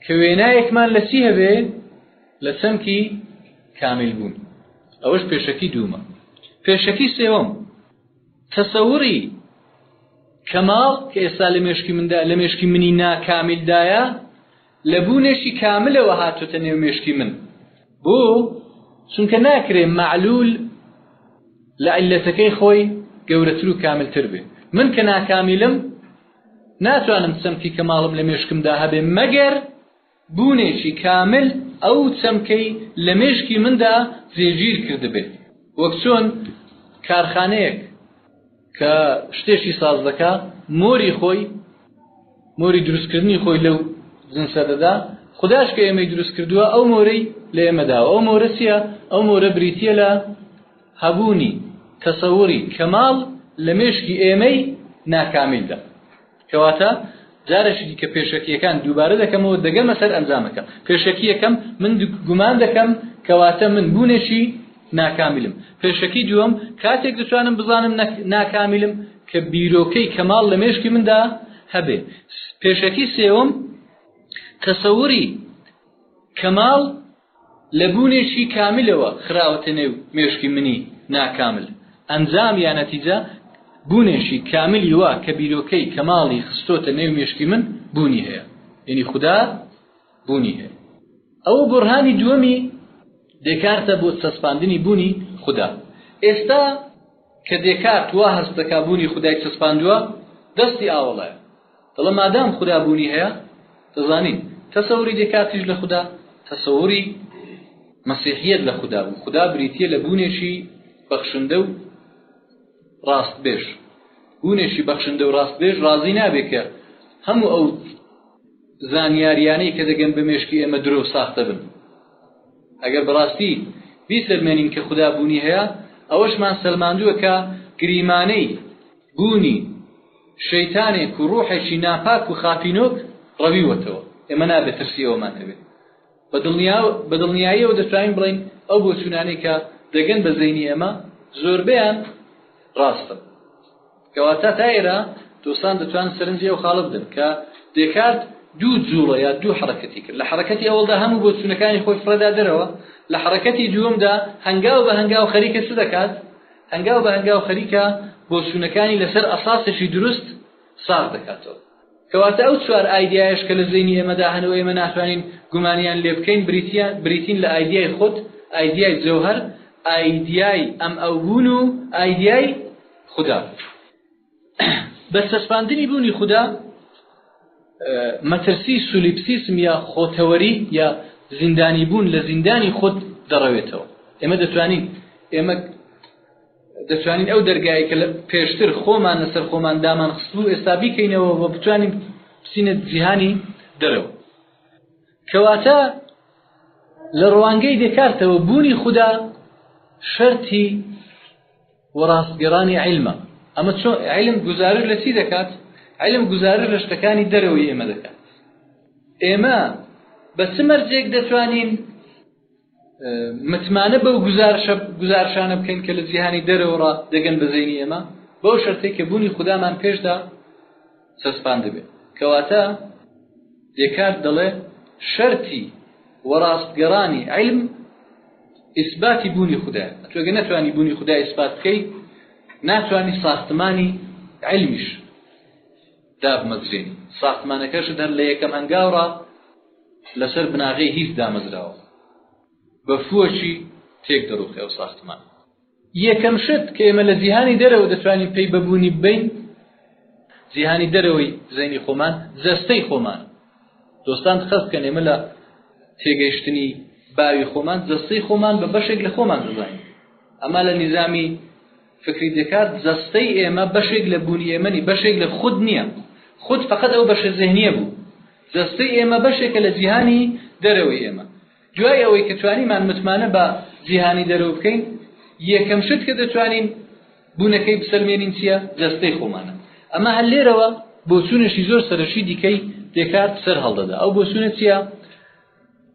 S1: کە وێنایەکمان لە چی هەبێ؟ لە چەمکی کامیلبوون. ئەوەش پێشەکی دوومە. پێشەکی سێوەم تەسەوری کەماڵ کە ئێستا لە مێشکی مندا لە مێشکی منی ناکامیلدایە لە بوونێکی کاملەوە هاتۆتە نێو مێشکی من. بۆ؟ چونکە ناکرێ مەعلوول لە عیللەتەکەی خۆی گەورەتر و کاملتر بێ. من کە ناکامیلم، ناتوانم چەمکی کەماڵم لە مێشکمدا هەبێ، مەگەر بوونێکی کامل ئەو چەمکەی لە مێشکی مندا جێگیر کردبێ، وەک چۆن کارخانەیەک، کە شتێکی ساز دەکا مۆری خۆی مۆری دروستکردنی خۆی لەو جنسە دەدا خداش کە ئێمەی دروست کردووە ئەو مۆرەی لە ئێمەدا ئەو مۆرە چیە ئەو مۆرە بریتە لە هەبوونی تەسەوری کەماڵ لە مێشکی ئێمەی ناکامیلدا کەواتە جارەکی دیکە پێشەکییەکان دووبارە دەکەمەوە دەگەمە سەر ئەنجامەکە پێشەکی یەکەم من گومان دەکەم کەواتە من بوونێکی ناکامیلم پێشەکی دووەم کاتێک دەتوانم بزانم ناکامیلم کە بیرۆکەی کەماڵ لە مێشکی مندا هەبێ پێشەکی سێوم تەسەوری کەماڵ لە بوونێکی کاملەوە خراوەتە نێو مێشکی منی ناکامل، ئەنجام یا نەتیجە بوونێکی کاملی وا کە بیرۆکەی کەماڵی خستۆتە نێو مێشکی من بوونی هەیە، یەنی خودا بوونی هەیە. ئەوە بۆرهانی دووەمی دێکارتە بۆ چەسپاندنی بوونی خودا. ئێستا کە دێکارت وا هەست دەکا بوونی خودای چەسپاندووە، دەستی ئاوەڵایە. دەڵێ مادام خودا بوونی هەیە دەزانین، تەسەوری دێکارتیش لە خودا تەسەوری مەسیحیەت لە خودا بوو، خودا بریتیە لە بوونێکی بەخشندە و ڕاستبێژ، بوونێکی بەخشندە و ڕاستبێژ ڕازی نابێ کە هەموو ئەو زانیاریانەی کە دەگەن بە مێشکی ئێمە درۆ و ساختە بن ئەگەر بەڕاستی بیسەلمێنین کە خودا بوونی هەیە ئەوەشمان سەلماندووە کە گریمانەی بوونی شەیتانێک و ڕوحێکی ناپاک و خاپینۆک ڕەویوەتەوە، ئێمە نابێت ترسی ئەوەمان هەبێت. بە دڵنیاییەوە دەتوانین بڵێین ئەو بۆچوونانەی کە دەگەن بە زەینی ئێمە زۆربەیان ڕاستن. کەواتە تا ئێرە دۆستان دەتوانن سەرنجی ئەو خاڵە بدەن کە دێکارت دوو جووڵە یا دوو حەڕەکەتی کرد، لە حەڕەکەتی ئەوەڵدا هەموو بۆچوونەکانی خۆی فڕێدا دەرەوە، لە حەڕەکەتی دووەمدا هەنگاو بە هەنگاو خەریکە چ دەکات؟ هەنگاو بە هەنگاو خەریکە بۆچوونەکانی لەسەر ئەساسێکی دروست ساغ دەکاتەوە. کەواتە ئەو چوار ئایدیایەش کە لە زەینی ئێمەدا هەن و ئێمە ناتوانین گومانیان لێ بکەین بریتین لە ئایدیای خود، ئایدیای جەوهەر، ئایدیای ئەم-ئەو بوون و ئایدیای خودا. بە چەسپاندنی بوونی خودا، مەترسی سولیپسیسم یا خۆتەوەری یا زیندانی بوون لە زیندانی خود دەڕەوێتەوە. ئێمە دەتوانین ئێمە دەتوانین ئەو دەرگایە کە لە پێشتر خۆمان لەسەر خۆمان دامان خستبوو ئێستا بیکەینەوە و بتوانین بچینە جیهانی دەرەوە کەواتە لە ڕوانگەی دەکارتەوە بوونی خوددا شەرتی و ڕاستگەرانی عیلمە. ئەمە چۆن؟ عیلم گوزارش لە چی دەکات؟ عیلم گوزارش لە شتەکانی دەرەوەی ئێمە دەکات. ئێمە بە چ مەرجێک دەتوانین متمانە بەو گوزارشە گوزارشانە بکەین کە لە جیهانی دەرەوەڕا دەگەن بە زەینی ئێمە بەو شەرتێک کە بوونی خودامان پێشدا چەسپاندبێ. کەواتە دێکارت دەڵێ شەرتی وەڕاستگەڕانی عیلم ئیسباتی بوونی خودایە، ئەتوو ئەگەر نەتوانی بوونی خودای ئیسبات بکەی ناتوانی ساختمانی عیلمیش دابمەزرێنی، ساختمانەکەشت هەر لە یەکەم هەنگاوڕا لەسەر بناغەی هیچ دامەزراوە، بە فووەکی تێک دەڕووخێ ئەو ساختمانە. یەکەم شت کە ئێمە لە جیهانی دەرەوە دەتوانین پەی بە بوونی ببەین جیهانی دەرەوەی زەینی خۆمان جەستەی خۆمان دۆستان خەست کەن ئێمە لە تێگەیشتنی باوی خۆمان جەستەی خۆمان بە بەشێک لە خۆمان دەزانین ئەما لە نیزامی فکری دەکات جەستەی ئێمە بەشێک لە بوونی ئێمەنی بەشێک لە خود نییە خود فقط ئەو بەشە زهنیە بوو جەستەی ئێمە بەشێکە لە جیهانی دەرەوەی ئێمە دوای ئەوەی کە توانیمان متمانە بە جیهانی دەرەوە بکەین، یەکەم شت کە دەتوانین بوونەکەی بسەلمێنین چییە؟ جەستەی خۆمانە. ئەمە هەر لێرەوە بۆچوونێکی زۆر سەرەکی دیکەی دێکارت سەر هەڵدەدا. ئەو بۆچوونە چییە؟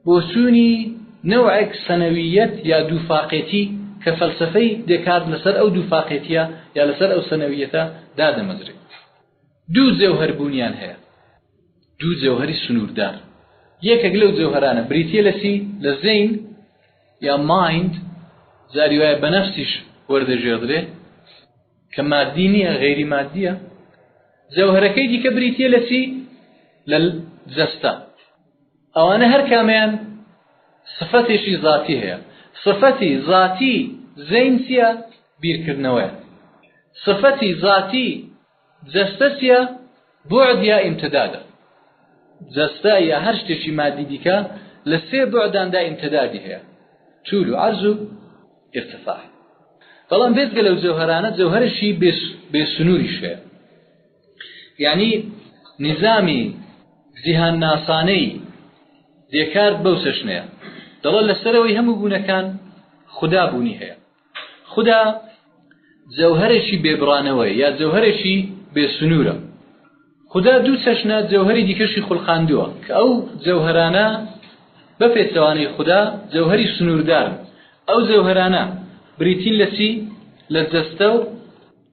S1: بۆچوونی نەوعێک سەنەوییەت یا دووفاقێتی کە فەلسەفەی دێکارت لەسەر ئەو دووفاقێتییە یا لەسەر ئەو سەنەوییەتە دادەمەزرێت. دوو جەوهەر بوونیان هەیە، دوو جەوهەری سنووردار، یەکێک لەو جەوهەرانە بریتییە لە چی؟ لە زەین یا مایند، جاری وایە بە نەفسیش وەردەگێڕدرێ، کە ماددی نییە، غەیری ماددییە، جەوهەرەکەی دیکە بریتییە لە چی؟ لە جەستە، ئەوانە هەر کامەیان سفەتێکی زاتی هەیە. سفەتی زاتی زەین چییە؟ بیرکردنەوەیە. سفەتی زاتی جەستە چییە؟ بوعد یا ئیمتدادە. جەستە یا هەر شتێکی مادی دیکە لە سێ بوعداندا ئیمتدادی هەیە، توول و عەرز و ئیرتفاع. بەڵام بێجگە لەو جەوهەرانە جەوهەرێکی بێسنووریش هەیە. یانی نیزامی جیهانناسانەی دێکارت بەو چەشنەیە دەڵێت لە سەرەوەی هەموو بوونەکان خودا بوونی هەیە خودا جەوهرێکی بێبڕانەوەی یا جەوهرێکی بێسنوورە خودا دوو چەشنە جەوهری دیکەشی خولقاندووە کە ئەو جەوهرانە بە پێچەوانەی خودا جەوهری سنووردارن ئەو جەوهرانە بریتین لە چی لە جەستە و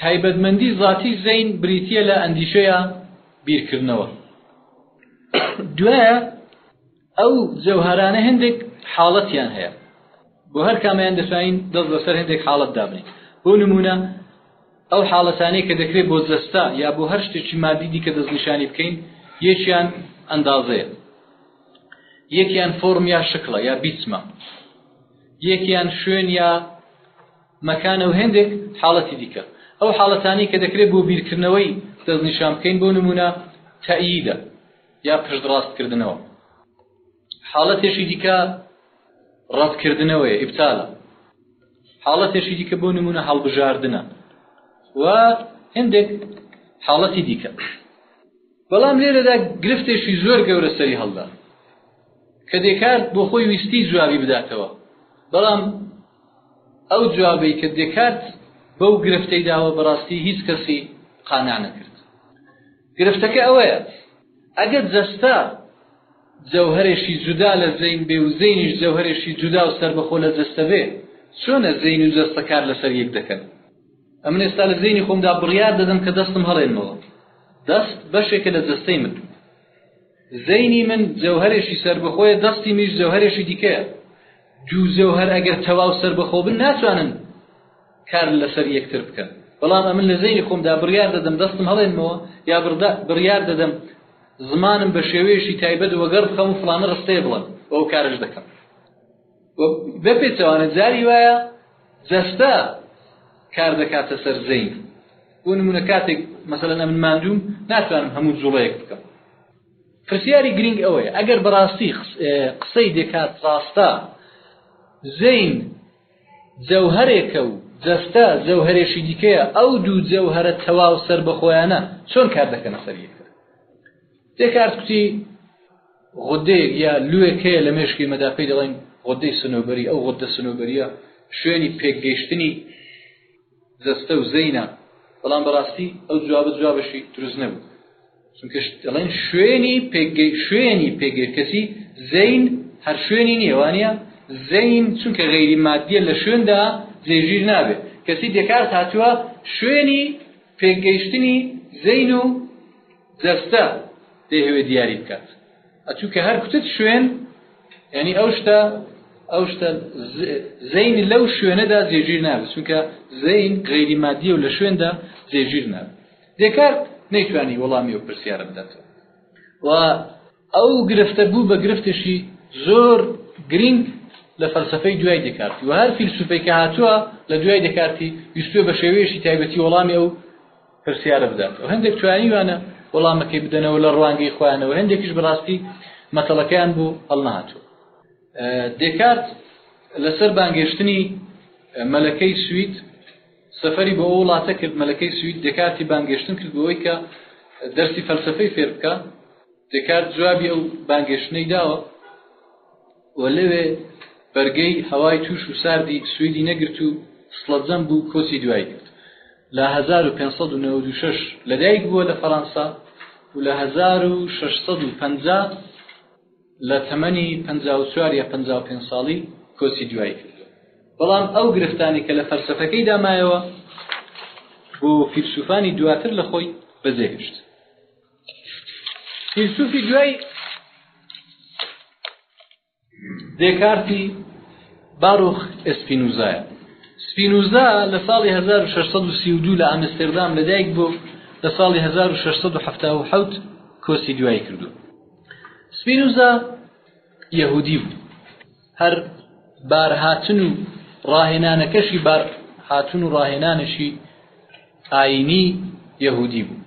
S1: تایبەتمەندی زاتی زەین بریتییە لە ئەندیشەیە بیرکردنەوە دوایە ئەو جەوهرانە هەندێک حاڵەتیان هەیە بۆ هەر کامیان دەتوانین دەست بەسەر هەندێک حاڵت دابنین بۆ نمونە ئەو حاڵەتانەی کە دەکرێت بۆ جەستا یا بۆ هەر شتێکی مادی دیکە دەستنیشانی بکەین یەکیان ئەندازەیە یەکیان فۆرم یا شکڵە یا بیسمە یەکیان شوێن یا مەکانە و هێندێک حاڵەتی دیکە. ئەو حاڵەتانەی کە دەکرێت بۆ بیرکردنەوەی دەستنیشان بکەین بۆ نموونە، تەئییدە یا پشتڕاستکردنەوە. حاڵەتێکی دیکە ڕەتکردنەوەیە، ابطالە. حاڵەتێکی دیکە بۆ نموونە هەڵبژاردنە و هێندێک حاڵەتی دیکە. بەڵام لێرەدا گرفتێکی زۆر گەورە سەری هەڵدا. کە دێکارت بۆ خۆی ویستی جوابی بداتەوە بەڵام ئەو جوابەی کە دێکارت بەو گرفتەی داوە بەڕاستی هیچ کەسی قانا نەکرد گرفتەکە ئەوەیە ئەگەر جەستە جەوهرێکی جودا لە زەین بێ و زەینیش جەوهرێکی جودا و سربەخۆ لە جەستە بێ چۆنە زەین و جەستە کار لەسەر یەک دەکەن ئەمن ئێستا لە زەینی خۆمدا بڕیار دەدەم کە دەستم هەڵێنمەوە دەست بەشێکە لە جەستەی من زەینی من جەوهەرێکی سەربەخۆیە دەستی منیش جەوهەرێکی دیکەیە دوو جەوهەر ئەگەر تەواو سەربەخۆ بن ناتوانن کار لەسەر یەکتر بکەن بەڵام ئەمن لە زەینی خۆمدا بڕیار دەدەم دەستم هەڵێنمەوە یا بڕیار دەدەم زمانم بە شێوەیەشی تایبەت وەگەڕ بخەم و فلانە ڕستەیە بڵم ئەو کارش دەکەم بە پێچەوانە جاری وایە جەستە کار دەکاتە سەر زەین بۆ نمونە کاتێک مەسەلە ئەمن ماندووم ناتوانم هەموو جوڵەیەک بکەم پرسیاری گرنگ ئەوەیە ئەگەر بەڕاستی قسەی دەکات ڕاستە زەین جەوهرێکە و جەستە جەوهرێشی دیکەیە ئەو دوو جەوهرە تەواو سەر بەخۆیانە چۆن کار دەکەنە سەریەکە دێکارت کوتی غودەیەک یا لوێک هەیە لە مێشکی ئێمەدا پێی دەڵێن غودەی سنۆبەری، ئەو غودە سنۆبەرییە شوێنی پێکگەیشتنی جەستە و زەینە، بەڵام بەڕاستی ئەو جوابە جوابەشی دروست نەبوو، چونکە دەڵێن شوێنی پێکگەی شوێنی پێگەی کەچی زەین هەر شوێنی نییە وانە زەین چونکە غەیری مادیە لە شوێندا جێژیر نابێ کەچی دێکارت هاتووە شوێنی پێگەیشتنی زەین و جەستە دەیهەوێ دیاری بکات ئەتوو کە هەر کوتت شوێن یعنی ئەو شتە ئەو شتە زەین لەو شوێنەدا جێگیر نابێت چونکە زەین غێری مادیە و لە شوێندا جێگیر نابێت دێکارت نەیتوانی وەڵامی و پرسیارە بداتەوە و ئەو گرفتە بوو بە گرفتشی زۆر گرنگ لە فەلسفەی دوای دەکارتی و هەر فیلسوفێکە هاتووە لە دوای دەکارتی ویستوە بە شێوەیەشی تایبەتی وەڵامی ئەو پرسیارە بداتەوە هەندێک توانیویانە وەڵامەکەی بدەنەوە لە ڕوانگەی خۆیانەوە هەندێکیش بەڕاستی مەتەڵەکەیان بوو هەڵنەهاتوو دێکارت لەسەر بانگێشتنی مەلەکەی سوید سەفری بۆ ئەو وڵاتە کرد مەلەکەی سوید دێکارتی بانگێشتن کرد بۆی کە دەرسی فەلسفەی فێر بکە دێکارت جوابی ئەو بانگێشتنەی داوە و لەوێ بەرگەی هەوای تووش و ساردی سویدی نەگرت و سڵەجەم بوو کۆچی دوای کرد لە هەزار و پێنج سەد و نەوەد و شەش لەدایک بووە لە فەرانسە و لە هەزار و شەش سەد و پەنجا لە تەمەنی پەنجا و چوار یا پەنجا و پێنج ساڵی کۆچی دوای کرد بەڵام ئەو گرفتانەی کە لە فەلسەفەکەیدا مایەوە بۆ فیلسوفانی دواتر لە خۆی بەجێهێشت فیلسوفی دوای دێکارتی باروخ ئەسپینوزایە سپینوزا لە ساڵی 1632 لە ئامستردام لەدایک بوو لە ساڵی 1677 کۆسی دوایی کردو سپینوزا یەهودی بوو هەر بارهاتن و ڕاهێنانەکەشی بار هاتون و ڕاهێنانشی ئاینی یەهودی بوو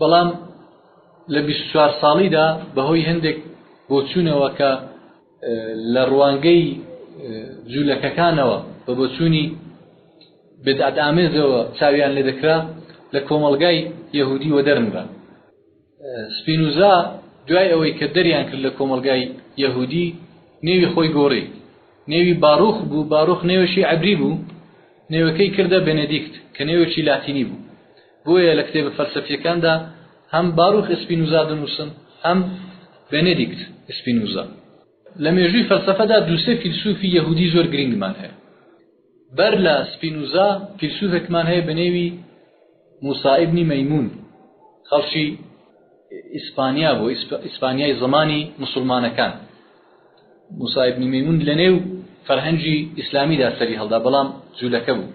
S1: بەڵام لە بیست و چوار ساڵیدا بەهۆی هەندێک بۆچوونەوە کە لە ڕوانگەی جوولەکەکانەوە بە بۆچوونی بدعەت ئامێزەوە چاویان لێ دەکرا لە کۆمەڵگای یەهودی وەدەرنرا سپینوزا دوای ئەوەی کە دەریان کرد لە کۆمەلگای یەهودی نێوی خۆی گۆڕی نێوی باڕوخ بوو باڕوخ نێوەشی عبری بوو نێوەکەی کردە بنێدیکت کە نێوەکی لاتینی بوو بۆیە لە کتێبە فەلسەفییەکاندا هەم باروخ ئیسپینوزا دەنووسن، هەم بێنێدیکت ئیسپینوزا. لە مێژووی فەلسەفەدا دوو سێ فیلسوفی یەهوودی زۆر گرینگمان هەیە. بەر لە سپینوزا فیلسوفێکمان هەیە بە نێوی موسا ئیبنی مەیموون، خەڵکی ئیسپانیا بوو، ئیسپانیای زمانی مسوڵمانەکان. موسا ئیبنی مەیموون لەنێو فەرهەنگی ئیسلامیدا سەری هەڵدا، بەڵام جوولەکە بوو.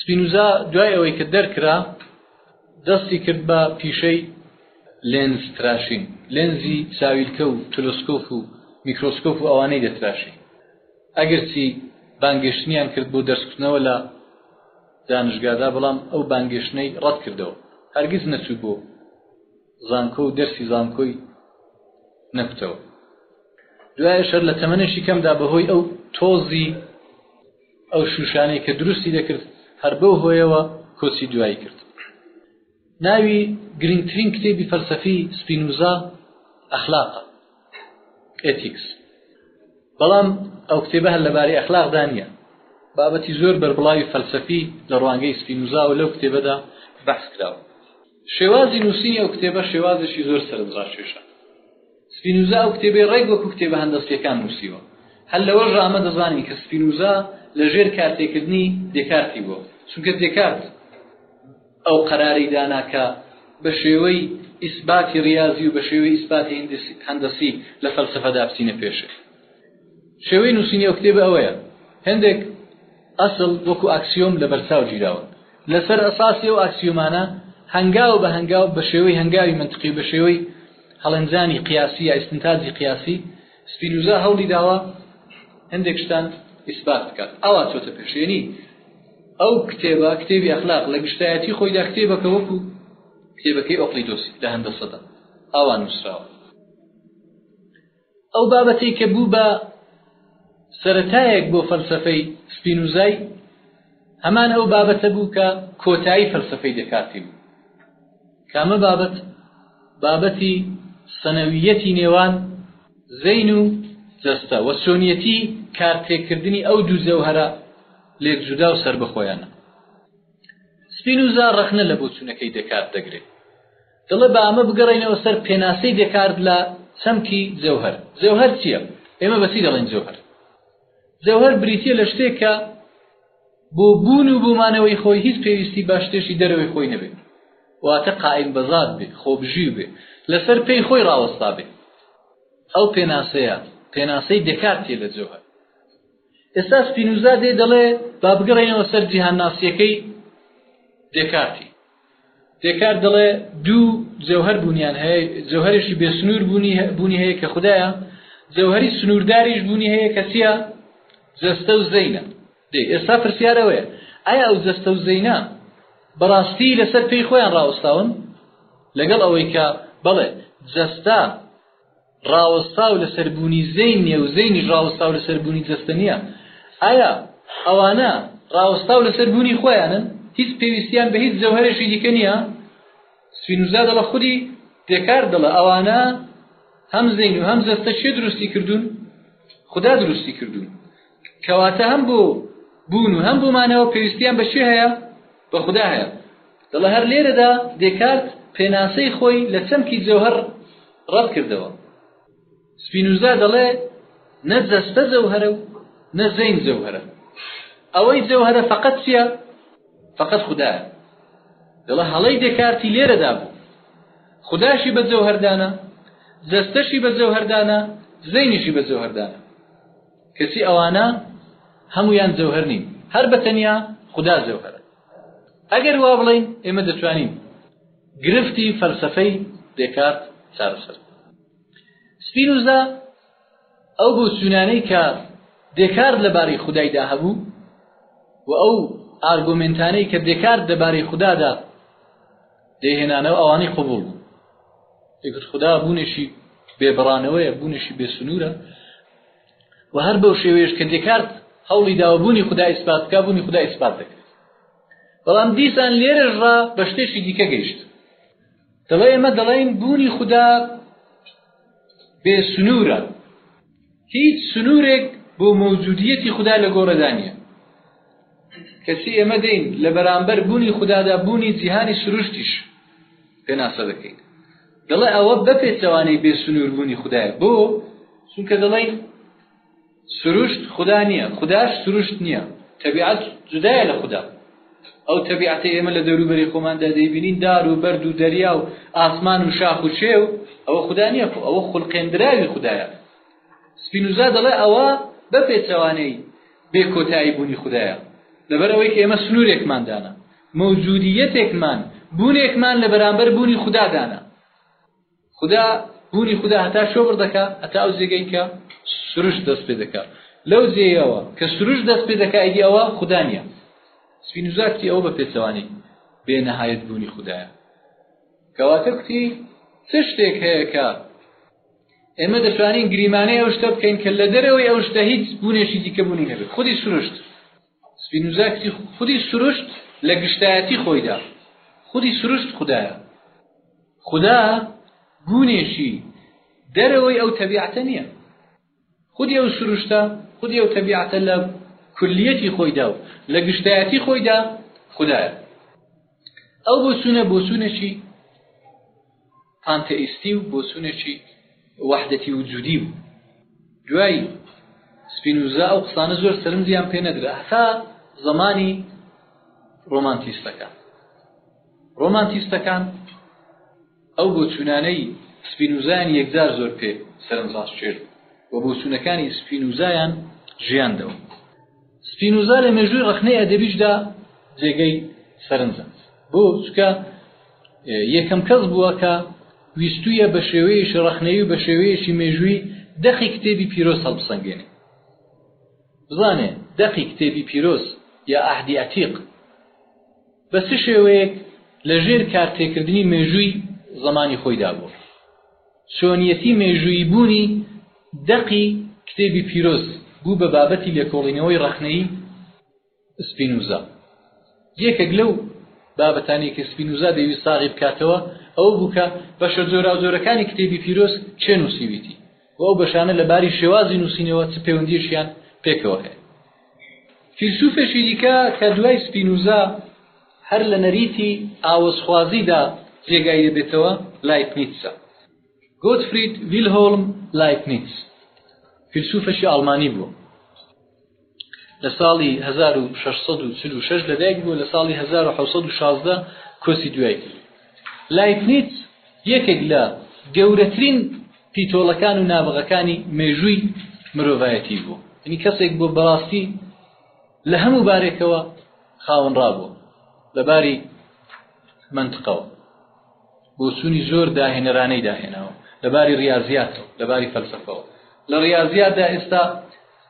S1: سپینوزا دوای ئەوەی کە دەرکرا دەستی کرد بە پیشەی لێنز تراشین، لێنزی ساویلکە و تلسکۆف و میکرۆسکۆف و ئەوانەی دەتراشی، ئەگەرچی بانگێشتنیان کرد بۆ دەرسکردنەوە لە دانشگادا بەڵام ئەو بانگێشتنەی ڕەت کردەوە، هەرگیز نەچوو بۆ زانکۆ و دەرسی زانکۆی نەکوتەوە. دوایەش هەر لە تەمەنێکی کەمدا بەهۆی ئەو تۆزی، ئەو شوشانەی کە دروستی دەکرد هەر بەو هۆیەوە کۆچی دوایی کرد ناوی گرنگترین کتێبی فەلسەفی سپینوزا ئەخلاقە ئێتیکس بەڵام ئەو کتێبە هەر لەبارەی ئەخلاقدا نییە بابەتی زۆر بەربڵاوی فەلسەفی لە ڕوانگەی سپینوزاوە لەو کتێبەدا بەحس کراوە شێوازی نووسینی ئەو کتێبە شێوازێکی زۆر سەرنجڕاکێشە سپینوزا ئەو کتێبەی ڕێک وەکو کتێبە هەندەسییەکان نووسیوە. هەر لەوەشدا ئەمە دەزانین کە سپینوزا لە ژێر کارتێکردنی دێکارتی بووە، چونکە دێکارت ئەو قەرارەی دانا کە بە شێوەی ئیسباتی ڕیازی و بە شێوەی ئیسباتی هەندەسی لە فەلسەفەدا بچینە پێشێ. شێوەی نووسینی ئەو کتێبە ئەوەیە هێندێک ئەسڵ وەکو ئاکسیۆم لەبەرچاو گیراون، لەسەر ئەساسی ئەو ئاکسیۆمانە هەنگاو بە هەنگاو بە شێوەی هەنگاوی مەنتقی و بە شێوەی هەڵێنجانی قیاسی یا ئیستنتاجی قیاسی سپینوزا هەوڵی داوە هەندێک شتان ئیسبات بکات ئاوا چۆتە پێش یەنی ئەو کتێبە کتێبی ئەخلاق لە گشتایەتی خۆیدا کتێبەکە وەکو کتێبەکەی ئۆقلیدۆسی لە هەندەسەدا ئاوا نووسراوە ئەو بابەتەی کە بوو بە سەرەتایەک بۆ فەلسەفەی سپینوزای، هەمان ئەو بابەتە بوو کە کۆتایی فەلسەفەی دێکارتی بوو. کامە بابەت؟ بابەتی سەنەوییەتی نێوان زەین و جەستە و چۆنیەتی کارتێکردنی ئەو دوو جەوهەرە لێکجودا و سەربەخۆیانە. سپینوزا ڕەخنە لە بۆچوونەکەی دێکارت دەگرێ. دەڵێت با ئەمە بگەڕێینەوە سەر پێناسەی دێکارت لە چەمکی جەوهەر. جەوهەر چییە؟ ئێمە بە چی دەڵێین جەوهەر؟ جەوهەر بریتییە لە شتێک کە بۆ بوون و بۆمانەوەی خۆی هیچ پێویستی بە شتێکی دەرەوەی خۆی نەبێت واتە قائیم بەزات بێ خۆبژیو بێ لەسەر پێی خۆی ڕاوەستا بێ ئەو پێناسەیە پێناسەی دەکاتێ لە جۆهر ئێستا سپینوزا دێ دەڵێ با بگەڕێنەوە سەر جیهانناسیەکەی دێکارتی دێکارت دەڵێ دوو جەوهەر بوونیان هەیە، جەوهەرێکی بێسنوور بوونی هەیە کە خودایە، جەوهەری سنوورداریش بوونی هەیە کە چییە؟ جەستە و زەینە. دێ ئێستا پرسیار ئەوەیە ئایا ئەو جەستە و زەینە بەڕاستی لەسەر پێی خۆیان ڕاوەستاون؟ لەگەڵ ئەوەی کە بەڵێ جەستە ڕاوەستاو لەسەر بوونی زەین نیە و زەینیش ڕاوەستاو لەسەر بوونی جەستە نیە ئایا ئەوانە ڕاوەستاو لەسەر بوونی خۆیانن هیچ پێویستیان بەهیچ جەوهەرێکی دیکە نیە سپینوزا دەڵە خودی دێکارت دەڵە ئەوانە هەم زەین و هەم جەستە کێ دروستی کردوون خودا دروستی کردوون کەواتە هەم بۆ بوون و هەم بۆ مانەوە پێویستییان بە چێ هەیە؟ بە خودا هەیە. دەڵێ هەر لێرەدا دێکارت پێناسەی خۆی لە چەمکی جەوهەر ڕەت کردەوە. سپینوزا دەڵێ نە جەستە جەوهەرە و نە زەین جەوهەرە. ئەوەی جەوهەرە فەقەت چییە؟ فەقەت خودایە. دەڵێ هەڵەی دێکارتی لێرەدا بوو. خوداشی بە جەوهەر دانا، جەستەشی بە جەوهەر دانا، زەینیشی بە جەوهەر دانا. کەچی ئەوانە هەموویان جەوهەر نین، هەر بە تەنیا خودا جەوهەرە. ئەگەر وا بڵێین، ئێمە دەتوانین گرفتی فەلسەفەی دێکارت چارەسەر بکەین. سپینوزا ئەو بۆچوونانەی کە دێکارت لەبارەی خودایدا هەبوو و ئەو ئارگۆمێنتانەی کە دێکارت لەبارەی خودادا دەیهێنانەوە ئەوانەی قبوڵ بوو ئیتر خودا بوونێکی بێبڕانەوەیە بوونێکی بێسنوورە و هەر بەو شێوەیەش کە دێکارت هەوڵی داوەبوونی خدا ئیسپات بکە بوونی خدا ئیسپات دەکرێت بەڵام دیسان لێرەشڕا بە شتێکی دیکە گەیشت دەڵێ ئێمە دەڵێن بوونی خدا بێ سنوورە هیچ سنورێک بۆ مەوجودیەتی خودا لە گۆڕێدا نییە کەچی ئێمە دەین لە بەرامبەر بوونی خودادا بوونی جیهانی سروشتیش پێناسە دەکەین دەڵێ ئەوە بەپێچەوانەی بێ سنوور بوونی خدایە بۆ چونکە دەڵێن سروشت خدا نییە خداش سروشت نییە تەبیعەت جودایە لە خدا ئەو تەبیعەتەی ئێمە لە دەوروبەری خۆماندا دەیبینین، دار و بەرد و دەریا و ئاسمان و شاخ و چێو، ئەوە خودا نییە خۆ، ئەوە خولقێندراوی خودایە. سپینوزا دەڵێ ئەوە بەپێچەوانەی بێ کۆتایی بوونی خودایە، لەبەرئەوەی کە ئێمە سنوورێکمان دانا، مەوجودییەتێکمان، بوونێکمان لە بەرامبەر بوونی خودا دانا. خودا، بوونی خودا هەتا کوێ بڕ دەکا؟ هەتا ئەو جێگەی کە سروشت دەست پێ دەکا. لەو جێیەوە کە سروشت دەست پێ دەکا ئیدی ئەوە خودا نییە. سپین و زاکتی ئەوە بە پێچەوانەی بێ نەهایەت بوونی خودایە. کەواتە کوتی چ شتێک هەیە کە ئێمە دەتوانین گریمانەی ئەو شتە بکەین کە لە دەرەوەی ئەو شتە هیچ بوونێکی دیکە بوونی نەبێت خودی سروشت سپینوزا کچی خودی سروشت لە گشتایەتی خۆیدا خودی سروشت خودایە. خودا گوونێکی دەرەوەی ئەو تەبیعەتە نییە. خودی ئەو سروشتە، خودی ئەو تەبیعەتە لە کولیەتی خۆیدا و لە گشتایەتی خۆیدا خودایە. ئەو بۆچوونە بۆچوونێکی پانتەئیستی و بۆچوونێکی وەحدەتی وجودی بوو. دوای سپینوزا ئەو قسانە زۆر سەرنجیان پێ نەدرا هەتا زەمانی ڕۆمانتیستەکان. ڕۆمانتیستەکان ئەو بۆچوونانەی سپینوزایان یەکجار زۆر پێ سەرنجڕاستکێش بوو و بۆچوونەکانی سپینوزایان ژیاندەوە. سپینوزا لە مێژووی ڕەخنەی ئەدەبیشدا جێگەی سەرنجە، بۆ؟ چونکە یەکەم کەس بووە کە ویستوویە بە شێوەیەکی ڕەخنەیی و بە شێوەیەکی مێژووی دەقی کتێبی پیرۆز هەڵبسەنگێنێ. بزانێ دەقی کتێبی پیرۆز یا عەهدی عەتیق بە چ شێوەیەک لە ژێر کارتێکردنی مێژووی زەمانی خۆیدا بووە، چۆنیەتی مێژوویی بوونی دەقی کتێبی پیرۆز بوو بە بابەتی لێکۆڵینەوەی ڕەخنەیی ئسپینوزا. یەکێک لەو بابەتانەی کە ئسپینوزا دەیویست ساغی بکاتەوە ئەوە بوو کە بەشە جۆراوجۆرەکانی کتێبی پیرۆز کێ نووسیویتی، و ئەو بەشانە لە باری شێوازی نووسینەوە چ پەیوەندیەکیان پێکەوە هەیە فیلسوفێکی دیکە کە دوای سپینوزا هەر لە نەریتی ئاوەزخوازیدا جێگای دەبێتەوە لایپنیتسە گۆتفرید ویلهۆڵم لایپنیتس فیلسوفێکی ئاڵمانی بوو لە ساڵی 1646 لەدایک بوو لە ساڵی 1916 کۆچی دوای کرد لایپنیت یەکێک لە گەورەترین پیتۆڵەکان و نابغەکانی مێژووی مرۆڤایەتی بوو ئەنی کەسێک بۆ بەڕاستی لە هەموو بارێکەوە خاوەنڕا بوو لە باری منتقەوە بۆچوونی زۆر داهێنەرانەی داهێناوە لەباری ریاضیاتەوە لەباری فەلسفەوە لە ریاضیاتدا ئێستا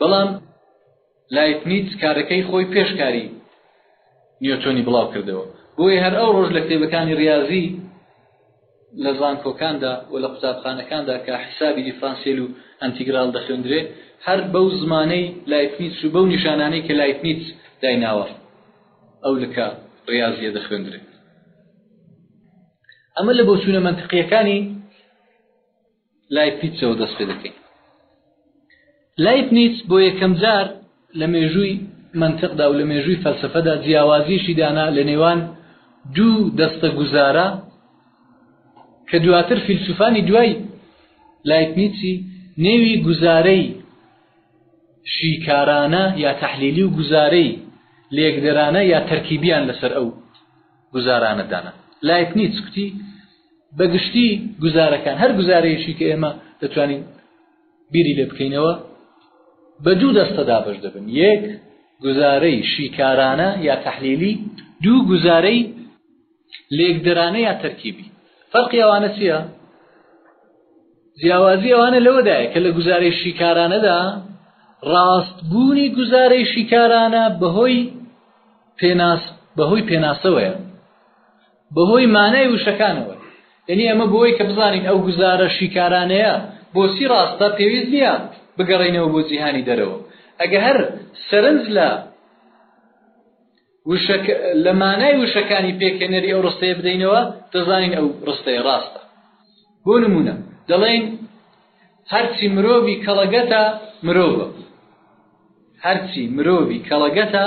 S1: بەڵام لایپنیتس کارەکەی خۆی پێش کاری نیۆتۆنی بڵاو کردەوە، بۆیە هەر ئەو ڕۆژ لە کتێبەکانی ڕیازی لە زانکۆکاندا و لە قوتابخانەکاندا کە حیسابی دیفرانسیل و ئەنتیگرال دەخوێندرێ هەر بەو زمانەی لایپنیتس و بەو نیشانانەی کە لایپنیتس دایناوە ئەو لکە ڕیازیە دەخوێندرێت. ئەمە لە بۆچوونە مەنتقیەکانی لایپنیتسەوە دەست پێ دەکەین. لایپنیتس بۆ یەکەم جار لە مێژووی مەنتقدا و لە مێژووی فەلسەفەدا جیاوازیشی دانا لە نێوان دوو دەستە گوزارە کە دواتر فیلسوفانی دوای لایپنیتسی نێوی گوزارەی شیکارانە یا تەحلیلی و گوزارەی لێکدەرانە یا تەرکیبیان لەسەر ئەو گوزارانە دانا. لایپنیتس کوتی، بە گشتی گوزارەکان، هەر گوزارەیەکی کە ئێمە دەتوانین بیری لێ بکەینەوە، بە دوو دەستە دابەش دەبن، یەک گوزارەی شیکارانە یا تەحلیلی، دوو گوزارەی لێکدەرانە یا تەرکیبی. فەرقی ئەوانە چییە؟ جیاوازی ئەوانە لەوەدایە کە لە گوزارەی شیکارانەدا ڕاستبوونی گوزارەی شیکارانە بەهۆی پێناس، بەهۆی پێناسەوەیە، بەهۆی مانای وشەکانەوەیە. یەنی ئێمە بۆی کە بزانین ئەو گوزارە شیکارانەیە بۆچی ڕاستە، پێویست نییە بگەڕێینەوە بۆ جیهانی دەرەوە. ئەگە هەر سەرنج لە وشەک، لە مانای وشەکانی پێکهێنەری ئەو ڕستەیە بدەینەوە، دەزانین ئەو ڕستەیە ڕاستە. بۆ نموونە، دەڵێین. هەرچی مرۆڤی کەڵەگەتە مرۆڤە هەرچی مرۆڤی کەڵەگەتە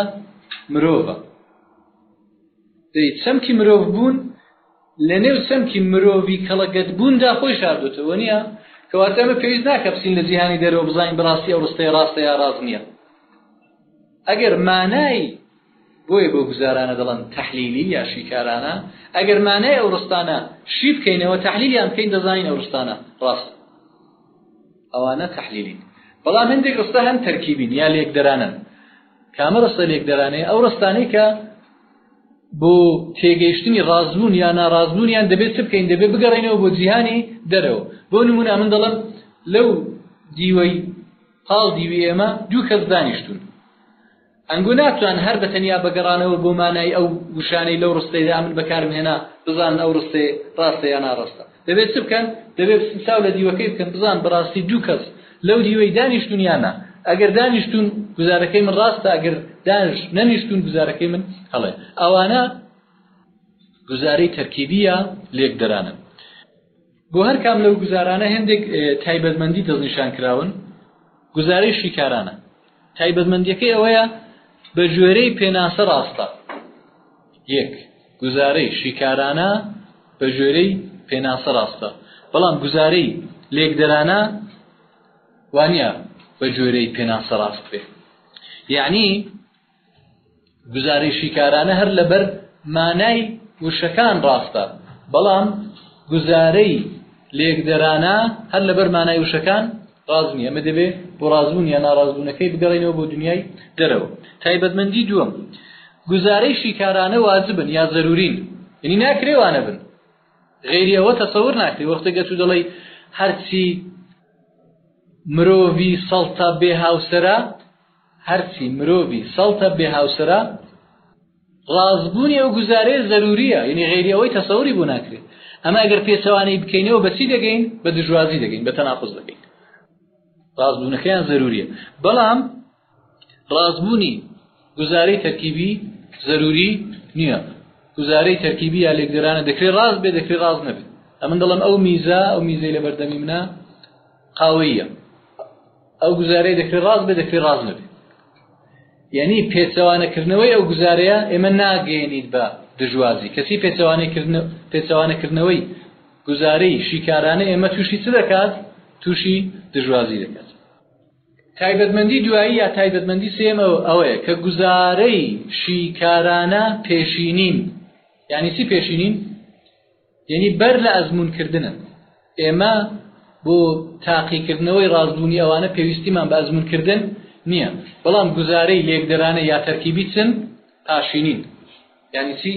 S1: مرۆڤە دەی چەمکی مرۆڤ بوون لە نێو چەمکی مرۆڤی کەڵەگەت بووندا خۆی شاردوتەوە نییە کەواتە ئەمە پێویست ناکە بچین لە جیهانی دەرەوە بزانین بڕاستی ئەو ڕستەیە ڕاستە یا ڕاست نییە ئەگەر مانای بۆیە بەو گوزارانە دەڵێن تەحلیلی یا شیکارانە، ئەگەر مانای ئەو ڕستانە شی بکەینەوە تەحلیلیان بکەین دەزانین ئەو ڕستانە ڕاستن ئەوانە تەحلیلین، بەڵام هەندێک ڕستە هەن تەرکیبین یا لێکدەرانەن، کامە ڕستە لێکدەرانەیە ئەو ڕستانەی کە بۆ تێگەیشتنی ڕازبوون یا ناڕازبوونیان دەبێت چ بکەین دەبێت بگەڕێنەوە بۆ جیهانی دەرەوە بۆ نمونە من دەڵم لەو دیوەی پاڵ دیوی ئێمە دوو کەس دانیشتون ئەنگۆ ناتوان هەر بە تەنیا بە گەڕانەوە بۆ مانای ئەو وشانەی لەو ڕستەیدا من بەکارم هێنا بزانن ئەو ڕستەیە ڕاستە یا ناڕاستە. دەبێ چ بکەن؟ دەبێ بچن چاو لە دیوەکەی بکەن بزانن بە ڕاستی دوو کەس لەو دیوەی دانیشتوون یا نا. ئەگەر دانیشتوون گوزارەکەی من ڕاستە ئەگەر دانش نەنیشتوون گوزارەکەی من هەڵەیە. ئەوانە گوزارەی تەرکیبییە لێکدرانن. بۆ هەر کام لەو گوزارانە هێندێک تایبەتمەندی دەستنیشان کراون، گوزارەی شیکارانە تایبەتمەندیەکەی ئەوەیە بە گوێرەی پێناسە ڕاستە یەک گوزارەی شیکارانە بە گوێرەی پێناسە ڕاستە بەڵام گوزارەی لێکدەرانە وانە بە گوێرەی پێناسە ڕاست بێ یعنی گوزارەیشیکارانە هەر لەبەر مانای وشەکان ڕاستە، بەڵام گوزارەی لێکدەرانە هەر لەبەر مانای وشەکان ڕاست نییە. ئەمە دەبێ بۆ ڕاستبوون یا ناڕاستبوونەکەی بگەڕێینەوە بۆ دنیای دەرەوە. تایبەتمەندی دووەم، گوزارەی شیکارانە واجبن یا زەرورین، یعنی ناکرێ وا نەبن، غەیری ئەوە تەسەور ناکرێ. وەختێک کە تۆ دەڵێی هەرچی مرۆڤی سەڵتە بێ هاوسەرە، هەرچی مرۆڤی سەڵتە بێ هاوسەرە ڕازبوونی ئەو گوزارەیە زەروریە یعنی غێری ئەوەی تەسەوری بۆ ناکرێت ئەمە ئەگەر پێچەوانەی بکەینەوە بەچی دەگەین بە دژوازی دەگەین بە تەناقز دەگەین ڕازبوونەکەیان زەروریە بەڵام ڕازبوونی گوزارەی تەرکیبی زەروری نییە گوزارەی تەرکیبی یا لێکدرانە دەکرێت ڕاز بێ دەکرێت ڕاز نەبێت ئەمن دەڵم ئەو میزە ئەو میزەی لە بەردەمی منە قاوەیە ئەو گوزارەیە دەکرێت ڕاست بێت دەکرێت ڕاست نەبێت یعنی پێچەوانەکردنەوەی ئەو گوزارەیە ئێمە ناگەێنیت بە دژوازی کەسی پێچەوانەکردنەوەی گوزارەی شیکارانە ئێمە تووشی چ دەکات تووشی دژوازی دەکات تایبەتمەندی دوایی یا تایبەتمەندی سێمە ئەوەیە کە گوزارەی شیکارانە پێشینین یعنی چی پێشینین یەنی بەر لە ئەزموون کردنن. ئێمە بۆ تاقی کردنەوەی ڕاستبوونی ئەوانە پێویستیمان بە ئەزموون کردن نییە، بەڵام گوزارەی لێکدەرانە یا تەرکیبی چن پاشینین. یانی چی؟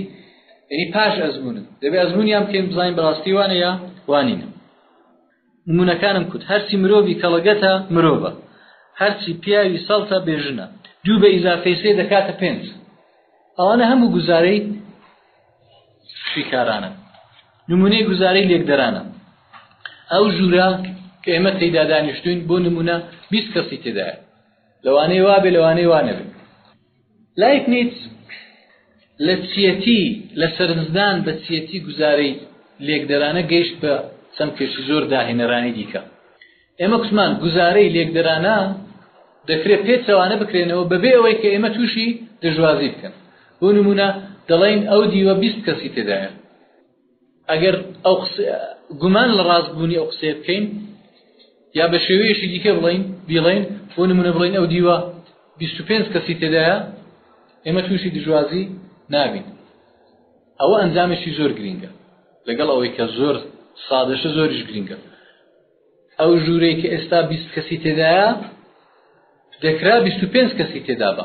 S1: یەنی پاش ئەزموونن. دەبێ ئەزموونیان بکەین بزانین بەڕاستی وانە یا وانین. نمونەکانم کوت هەرچی مرۆڤی کەڵەگەتە مرۆڤە هەرچی پیاوی سەڵتە بێ ژنە دوو بە ئیزافەی سێ دەکاتە پێنج ئەوانە هەموو گوزارەی شیکارانە نمونەی گوزارەی لێکدەرانە ئەو ژوورە کە ئێمە تێدا دانیشتوین بۆ نمونە بیست کەسی تێدایە لەوانەیە وابێ لەوانەیە وانەبێت لایبنیتس لە چیەتی لە سەرنجدان بە چیەتی گوزارەی لێکدەرانە گەیشت بە چەمکێکی زۆر داهێنەرانەی دیکە، ئێمە گوتمان گوزارەی لێکدەرانە دەکرێت پێچەوانە بکرێنەوە بەبێ ئەوەی کە ئێمە تووشی دژوازی بکەن، بۆ نموونە دەڵێین ئەو دیوە بیست کەسی تێدایە، ئەگەر گومان لە ڕاستبوونی ئەو قسەیە بکەین یا بە شێوەیەکی دیکە بڵین بیڵین بۆ نمونە بڵین ئەو دیوە 25 کەسی تێدایە ئێمە تووشی دژوازی نابین ئەوە ئەنجامێکی زۆر گرینگە لەگەڵ ئەوەی کە زۆر سادەشە زۆریش گرینگە ئەو ژوورەی کە ئێستا 20 کەسی تێدایە دەکرا 25 کەسی تێدا بە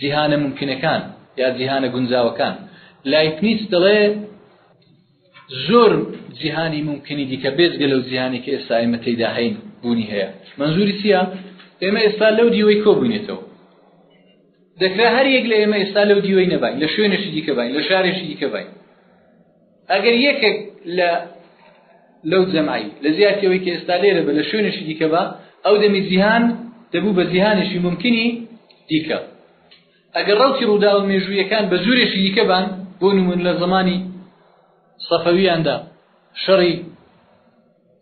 S1: جیهانە مومکینەکان یا جیهانە گونجاوەکان، لایپنیتس دەڵێ زۆر جیهانی مومکینی دیکە بێجگە لەو جیهانەی کە ئێستا ئێمە تێیدا هەین بوونی هەیە. مەنزووری چییە؟ ئێمە ئێستا لەو دیوەی کۆ بووینەتەوە. دەکرا هەر یەک لە ئێمە ئێستا لەو دیوەی نەباین، لە شوێنێکی دیکە باین، لە شارێکی دیکە باین. ئەگەر یەکێک لە لەو جەمعی لە جیاتی ئەوەی کە ئێستا لێرە بە لە شوێنێکی دیکە بە ئەو دەمی جیهان دەبوو بە جیهانێکی ممکنی دیکە ئەگەر ڕوتی ڕوودا و مێژوویەکان بە جوورێکی دیکە بان بۆ نمون لە زمانی سەفەویاندا شەڕی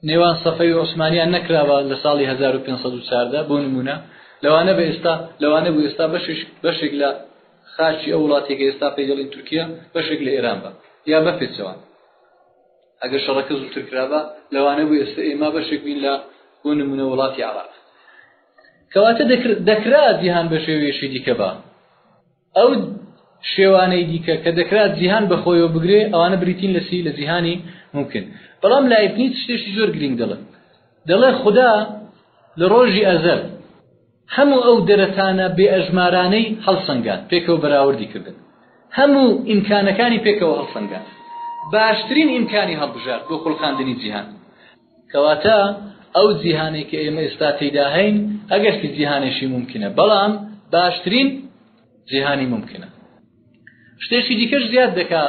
S1: نێوان سەفەوی و عوسمانیان نەکرابا لە ساڵی هەزار و پێنج سەد و چاردە بۆ نموونە لەوانە بە ئێستا لەوانە بوو ئێستا بەشیش بەشێک لە خاکی ئەو وڵاتەی کە ئێستا پێی دەڵین تورکیە بەشێک لە ئێران بە یا بەپێچەوان ئەگەر شەڕەکە زووتر کرابا لەوانە بوو ئێستا ئێمە بەشێک بین لە بۆ نمونە وڵاتی عراق کەواتە دەکرا جیهان بە شێوەیەشی دیکە بە ئەو شێوانەی دیکە کە دەکرا جیهان بە خۆیەوە بگرێ ئەوانە بریتین لە چی؟ لە جیهانی مومکن. بەڵام لایبنیتس شتێکی زۆر گرینگ دەڵێ. دەڵێ خودا لە ڕۆژی ئەزەل هەموو ئەو دەرەتانە بێئەژمارانەی هەڵسەنگاند، پێکەوە بەراوردی کردن. هەموو ئیمکانەکانی پێکەوە هەڵسەنگاند. باشترین ئیمکانی هەڵبژارد بۆ خوڵقاندنی جیهان. کەواتە ئەو جیهانەی کە ئێمە ئێستا تێیدا هەین ئەگەرچی جیهانێکی مومکینە بەڵام باشترین جیهانی مومکینە شتێکی دیکەش زیاد دەکا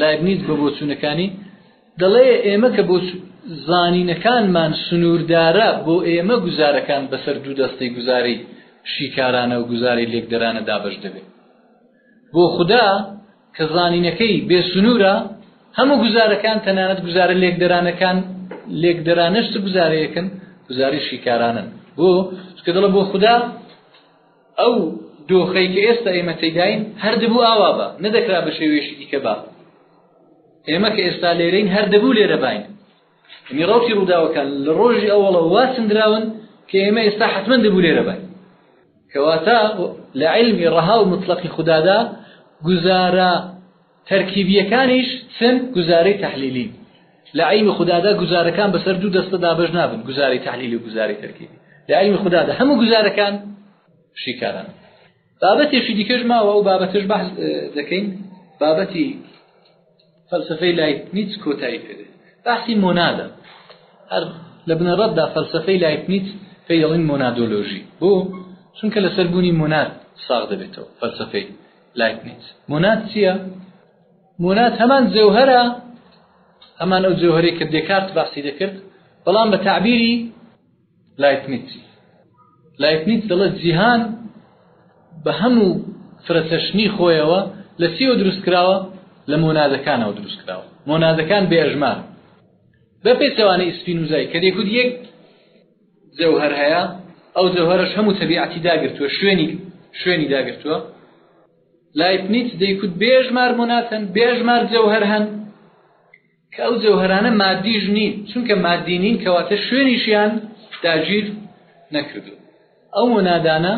S1: لایبنیز بە بۆچوونەکانی دەڵێ ئێمە کە بۆ زانینەکانمان سنووردارە بۆ ئێمە گوزارەکان بەسەر دوو دەستەی گوزاری شیکارانە و گوزاری لێکدەرانە دابەش دەبێت بۆ خودا کە زانینەکەی بێ سنوورە، هەموو گوزارەکان، تەنانەت گوزارە لێکدەرانەکان، لێکدەرانەش چ گوزارەیەکن؟ گوزارەی شیکارانەن. بۆ؟ چونکە دەڵێت، بۆ خودا ئەو دۆخەی کە ئێستا ئێمە تێیداین، هەر دەبوو ئاوا با، نەدەکرا بە شێوەیەکی دیکە با. ئێمە کە ئێستا لێرەین، هەر دەبوو لێرە باین. یەعنی ڕەوتی ڕووداوەکان لە ڕۆژی ئەوەڵەوە وا سندراون کە ئێمە ئێستا حەتمەن دەبوو لێرە باین. کەواتە لە عیلمی ڕەها و موتڵەقی خودادا گوزارە تەرکیبییەکانیش چن گوزارەی تەحلیلین. لە عیلمی خودادا گوزارەکان بەسەر دوو دەستە دابەش نابن گوزارەی تەحلیلی و گوزارەی تەرکیبی. لە عیلمی خودادا هەموو گوزارەکان شیکارانە. بابەتێکی دیکەش ماوە و بابەتش بەحس دەکەین بابەتی فەلسفەی لای نیچ کۆتایی پێێ بەحسی مۆنادە هەر لە بنەڕەتدا فەلسفەی لای نیچ پێی دەڵین مۆنادۆلۆژی بۆ چونکە لەسەر بوونی مۆناد ساغ دەبێتەوە فەلسفەی لای نیچ مۆناد چییە؟ مۆناد هەمان جەوهرە هەمان ئەو جەوهرەی کە دێکارت باسی دەکرد بەڵام بە تعبیری لایپنیتس Leibniz دەڵێت جیهان بە هەموو فرەچەشنی خۆیەوە لە چیەوە دروستکراوە؟ لە مۆنادەکانەوە دروستکراوە مۆنادەکان بێژمارن بە پێچەوانەی ئیسپینوزای کە دەیکوت یەک جەوهەر هەیە ئەو جەوهەرەش هەموو تەبیعەتی داگرتووە شوێنی شوێنی داگرتووە لایپنیتس دەیکوت بێژمار مۆناد هەن بێژمار جەوهەر هەن کە ئەو جەوهەرانە مادیش نین، چونکە مادی نین کەواتە شوێنیشیان داگیر نەکردوون. ئەو مۆنادانە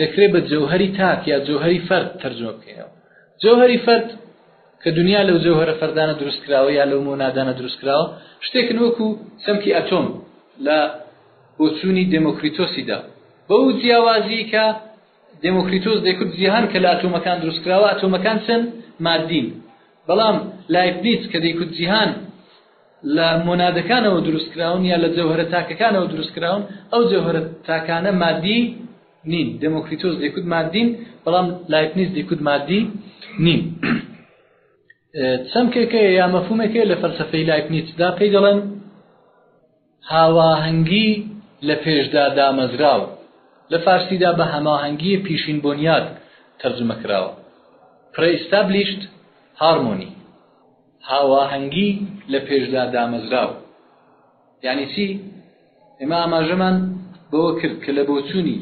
S1: دەکرێ بە جەوهەری تاک یا جەوهەری فەرد تەرجومە بکەینەوە. جەوهەری فەرد، کە دونیا لەو جەوهەرە فەردانە دروست کراوە یا لەو مۆنادانە دروست کراوە، شتێکن وەکو چەمکی ئەتۆم لە بۆچوونی دێمۆکریتۆسیدا، بەو جیاوازییەی کە دێمۆکریتۆس دەیکوت جیهان کە لە ئەتۆمەکان دروست کراوە، ئەتۆمەکان چەند مادین، بەڵام لایبنیتس کە دەیکوت جیهان لە مۆنادەکانەوە دروستکراون یا لە جەوهەرە تاکەکانەوە دروستکراون ئەو جەوهەرە تاکانە مادی نین دێمۆکریتۆس دەیکوت مادین بەڵام لایبنیتس دەیکوت مادی نین چەمکێکەیە یا مەفهومێکەیە لە فەلسفەی لایبنیتسدا پێی دەڵێن هاواهەنگی لە پێشدا دامەزراو، لە فارسیدا بە هماهنگی پیشین بنیاد تەرجومە کراوە، Pre-established Harmony، هاواهەنگی لە پێشدا دامەزراو یانی چی؟ ئێمە ئاماژەمان بەوە کرد کە لە بۆچوونی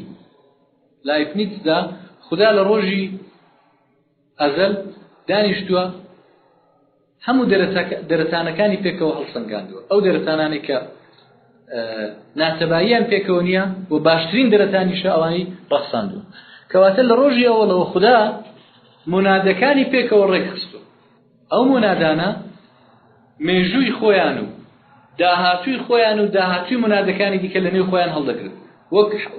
S1: لایپنیتزدا خودا لە ڕۆژی. ئەزەل، دانیشتووە، هەموو دەرەتانەکانی پێکەوە هەڵسەنگاندووە، ئەو دەرەتانانەی کە ناتەباییان پێکەوە نییە و باشترین دەرەتانیشە ئەوانی ڕەخساندووە. کەواتە لە ڕۆژی ئەوەڵەوە خودا مۆنادەکانی پێکەوە ڕێکخستووە. ئەو مۆنادانە مێژووی خۆیان و داهاتووی خۆیان و داهاتووی مۆنادەکانی دیکە لەنێو خۆیان هەڵدەگرن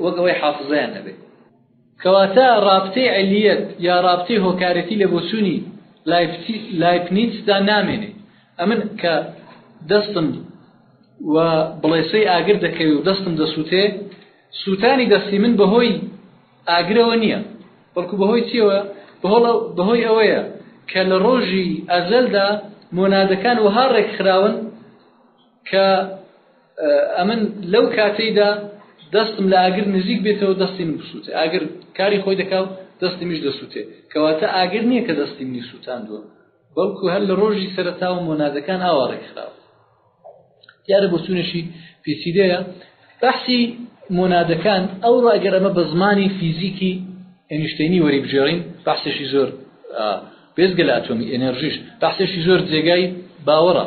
S1: وەک ئەوەی حافزەیان هەبێت. کەواتە ڕابتەی عەلیەت یا ڕابتەی هۆکارەتی لە بۆچوونی لایبنیتسدا نامێنێ، ئەمن کە دەستم و بڵێسەی ئاگر دەکەوێ و دەستم دەسووتێ، سووتانی دەستی من بە هۆی ئاگرەوە نییە، بەڵکو بە هۆی چییەوە؟ بە هۆی ئەوەیە کە لە ڕۆژی ئەزەلدا مۆنادەکان وەها ڕێکخراون، کە ئەمن لەو کاتەیدا دەستم لە ئاگر نزیک بێتەوە دەستی من بسووتێ ئاگر کاری خۆی دەکا و دەستی میش دەسووتێ کەواتە ئاگر نییە کە دەستی منی سووتاندووە بەڵکو هەر لە ڕۆژی سەرەتا و مۆنادەکان ئاوا ڕێکخراوە دیارە بۆچوونێکی پیچیدەیە بەحسی مۆنادەکان ئەو ڕاگەر ئەمە بە زمانی فیزیکی ئەنیشتێنی وەری بژێڕین بەحسێکی زۆر بێزگە لە ئەتۆمی ئەنێرژیش بەحسێکی زۆر جێگای باوەڕە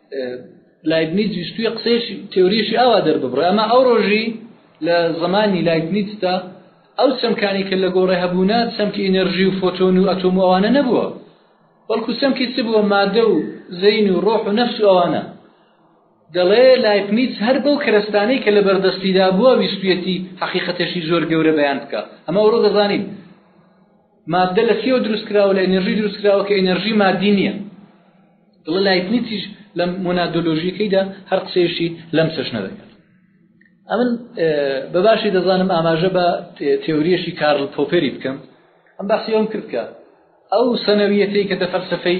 S1: لایبنیتز ویستوویە قسەیەکی تێۆرییەکی ئاوا دەرببڕێ، ئەما ئەو ڕۆژی لە زمانی لایبنیتزدا ئەو چەمکانەی کە لە گۆڕێ هەبوونە، چەمکی ئینێرژی و فۆتۆن و ئەتۆم و ئەوانە نەبووە، بەڵکو چەمکی چ بووە؟ مادە و زەین و ڕۆح و نەفس و ئەوانە. دەڵێ لایبنیتز هەر بەو کەرەستانەی کە لە بەردەستیدا بووە ویستوویەتی هەقیقەتێکی زۆر گەورە بەیان بکا. ئەمە ئەوڕۆ دەزانین. ماددە لە چیەوە دروستکراوە لە ئەنرژی دروستکراوە کە ئەنرژی مادی نییە دڵە لایپنیتیش لە مۆنادۆلۆژیەکەیدا هەر قسەیشی لەم چەشنە دەکات ئەمن بە باشی دەزانم ئاماژە بە تێوریەشی کارل پۆپەری بکەم ئەم باسی ئەوم کردکە ئەو سەنەویەتەی کە دە فەلسفەی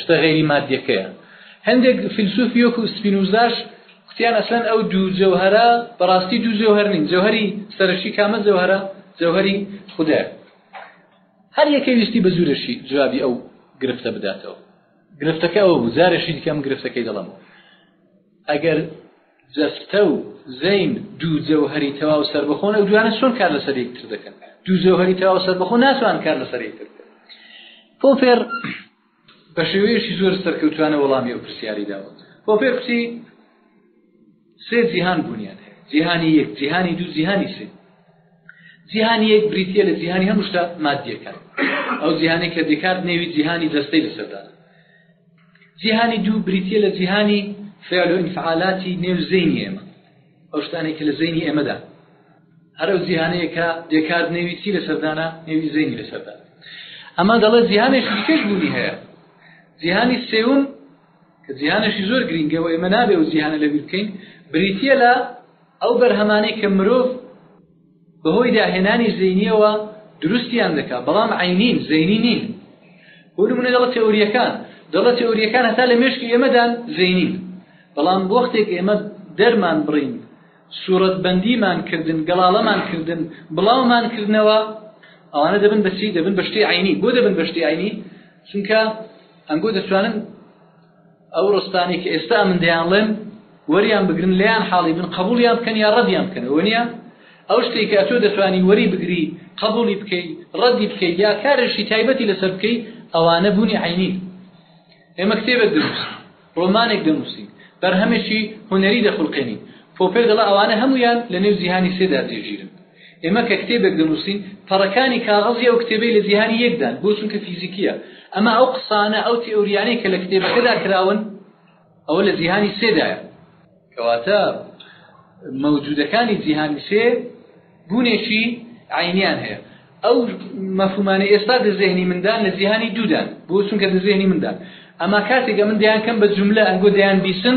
S1: شتە غەیری مادیەکەیە هەندێک فیلسوفی وەکو سپینوزاش کوتیان ئەسلەن ئەو دوو جەوهرە بەڕاستی دوو جەوهر نین جەوهری سەرەکی کامە جەوهرە جەوهری خودێ هەر یەکە ویستی بە زورەشی جوابی ئەو گرفتە بداتەوە گرفتەکە ئەوە بوو جارێکی دیکەم گرفتەکەی دەڵم ئەگەر جەستە و زەین دوو جەوهەری تەواو سەربەخۆن، ئەو دووانە چۆن کار لەسەر یەکتر دەکەن؟ دوو جەوهەری تەواو سەربەخۆ ناتوان کار لەسەر یەکتر بکەن. پۆپێر بە شێوەیەکی زۆر سەرکەوتوانە وەڵامی ئەو پرسیاری داوە. پۆپێر کوتی سێ جیهان بوونیان هەیە، جیهانی یەک، جیهانی دوو، جیهانی سێ. جیهانی یەک بریتیە لە جیهانی هەموو شتە مادیەکان. ئەو جیهانی کە دێکارت نێوی جیهانی جەستەی لەسەردانە. جیهانی دوو بریتییە لە جیهانی فعل و ئینفعالاتی نێو زەینی ئێمە، ئەو شتانەی کە لە زەینی ئێمەدان، هەر ئەو جیهانەیە کە دێکارت نێوی چی لەسەردانا، نێوی زەینی لەسەردانا. ئەمە دەڵێت جیهانێکی دیکەش بوونی هەیە، جیهانی سێوم کە جیهانێکی زۆر گرینگە و ئێمە نابێ ئەو جیهانە لەبیر بکەین، بریتییە لە ئەو بەرهەمانەی کە مرۆڤ بەهۆی داهێنانی زەینیەوە دروستیان دەکات بەڵام عەینین زەینی نین بۆ نمونە دەڵێت تئوریەکان دەڵێت تئوریەکان هەتا لە مێشکی ئێمەدان زەینین بەڵام وەختێک ئێمە دەرمان بڕین سوورەت بەندیمان کردن گەڵاڵەمان کردن بڵاومان کردنەوە ئەوانە دەبن بەچی دەبن بە شتی عینی بۆ دەبن بە شتی عینی چونکە ئەنگۆ دەتوانن ئەو ڕستانەی کە ئێستا ئەمن دەیانڵێم وەریان بگرن لێیان حاڵی بن قەبوڵیان بکەن یا ڕەدیان بکەن ئەوە نییە ئەو شتێک کە تۆ دەتوانی وەری بگری قەبوڵی بکەی ڕەدی بکەی یا کارێکی تایبەتی لەسەر بکەی ئەوانە بوونی عینی ئێمە کتێبێک دەنووسین ڕۆمانێک دەنووسین بەرهەمێکی هونەری دەخولقێنین پۆپێ دەڵە ئەوانە هەمویان لە نێو جیهانی سێدا جێگیرن ئێمە کە کتێبێک دەنووسین، پەڕەکانی کاغەزی ئەو کتێبەی لە جیهانی یەکدان، بۆ چونکە فیزیکییە. ئەمە ئەو قسانە، ئەو تێئورییانەی کە لە کتێبەکەدا کراون، ئەوە لە جیهانی سێدایە. کەواتە مەوجوودەکانی جیهانی سێ بوونێکی عەینییان هەیە. ئەو مەفهوومانەی ئێستا دە زێهنی مندان، لە جیهانی دوودان، بۆ چونکە دە زێهنی مندان. ئەما کاتێک ئەمن دەیانکەم بە جوملە، ئەنگۆ دەیانبیسم.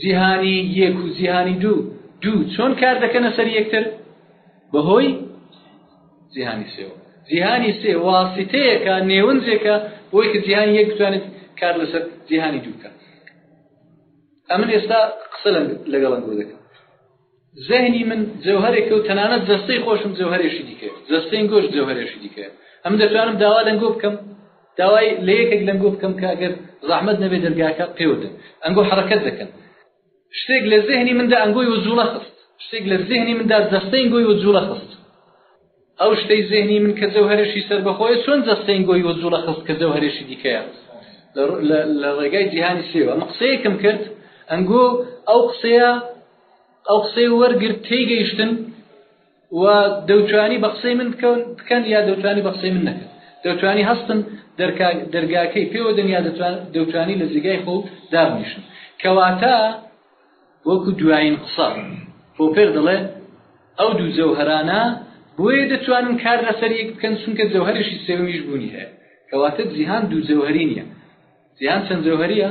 S1: جیهانی یەک و جیهانی دوو دوو چۆن کار دەکەنە سەر یەکتر بەهۆی جیهانی سێوە جیهانی سێ واسیتەیەکە نێونجێکە بۆی کە جیهانی یەک بتوانێت کار لەسەر جیهانی دووکە ئەمن ئێستا قسە لەگەڵم بۆ دەکەم زەهنی من جەوهەرێکە و تەنانەت جەستەی خۆشم جەوهەرێشی دیکەیە جەستەین گۆش جەوهەرێشی دیکەیە ئەم دەتوانم داوا لەنگۆ بکەم داوای لە یەکێک لەنگۆ بکەم کە ئەگەر زەحمەت نەبێ دەرگاکە پێودن ئەنگۆ حرەکەت دەکەن شتێک لە زەهنی مندا ئەنگۆی وجوڵە خست شتێک لە زەهنی مندا جەستەین گۆی وجوڵە خست ئەو شتەی زێهنی من کە جەوهەرێشی سەربەخۆیە چۆن جەستەین گۆی وە جوڵە خست کە جەوهەرێشی دیکەیە لە ڕێگای جیهانی سێوە ئەمە قسەیەکم کرد ئەنگۆ ئەو قسەیە ئەو قسەی وەرگرت تێگەیشتن و دەوتوانی بە قسەی من بکەون بکەن یا دەوتوانی بە قسەی من نەکەن دەوتوانی هەستن دەرگاکەی پێوە دنیا دەوتوانی لە جێگای خۆ دابنیشن کەواتە وەکو دوایین قسە پۆپێر دەڵێ ئەو دوو جەوهەرانە بۆیە دەتوانن کار لەسەر یەک بکەن چونکە جەوهەرێکی سێومیش بوونی هەیە کەواتە جیهان دوو جەوهەری نیە جیهان چەند جەوهەریە؟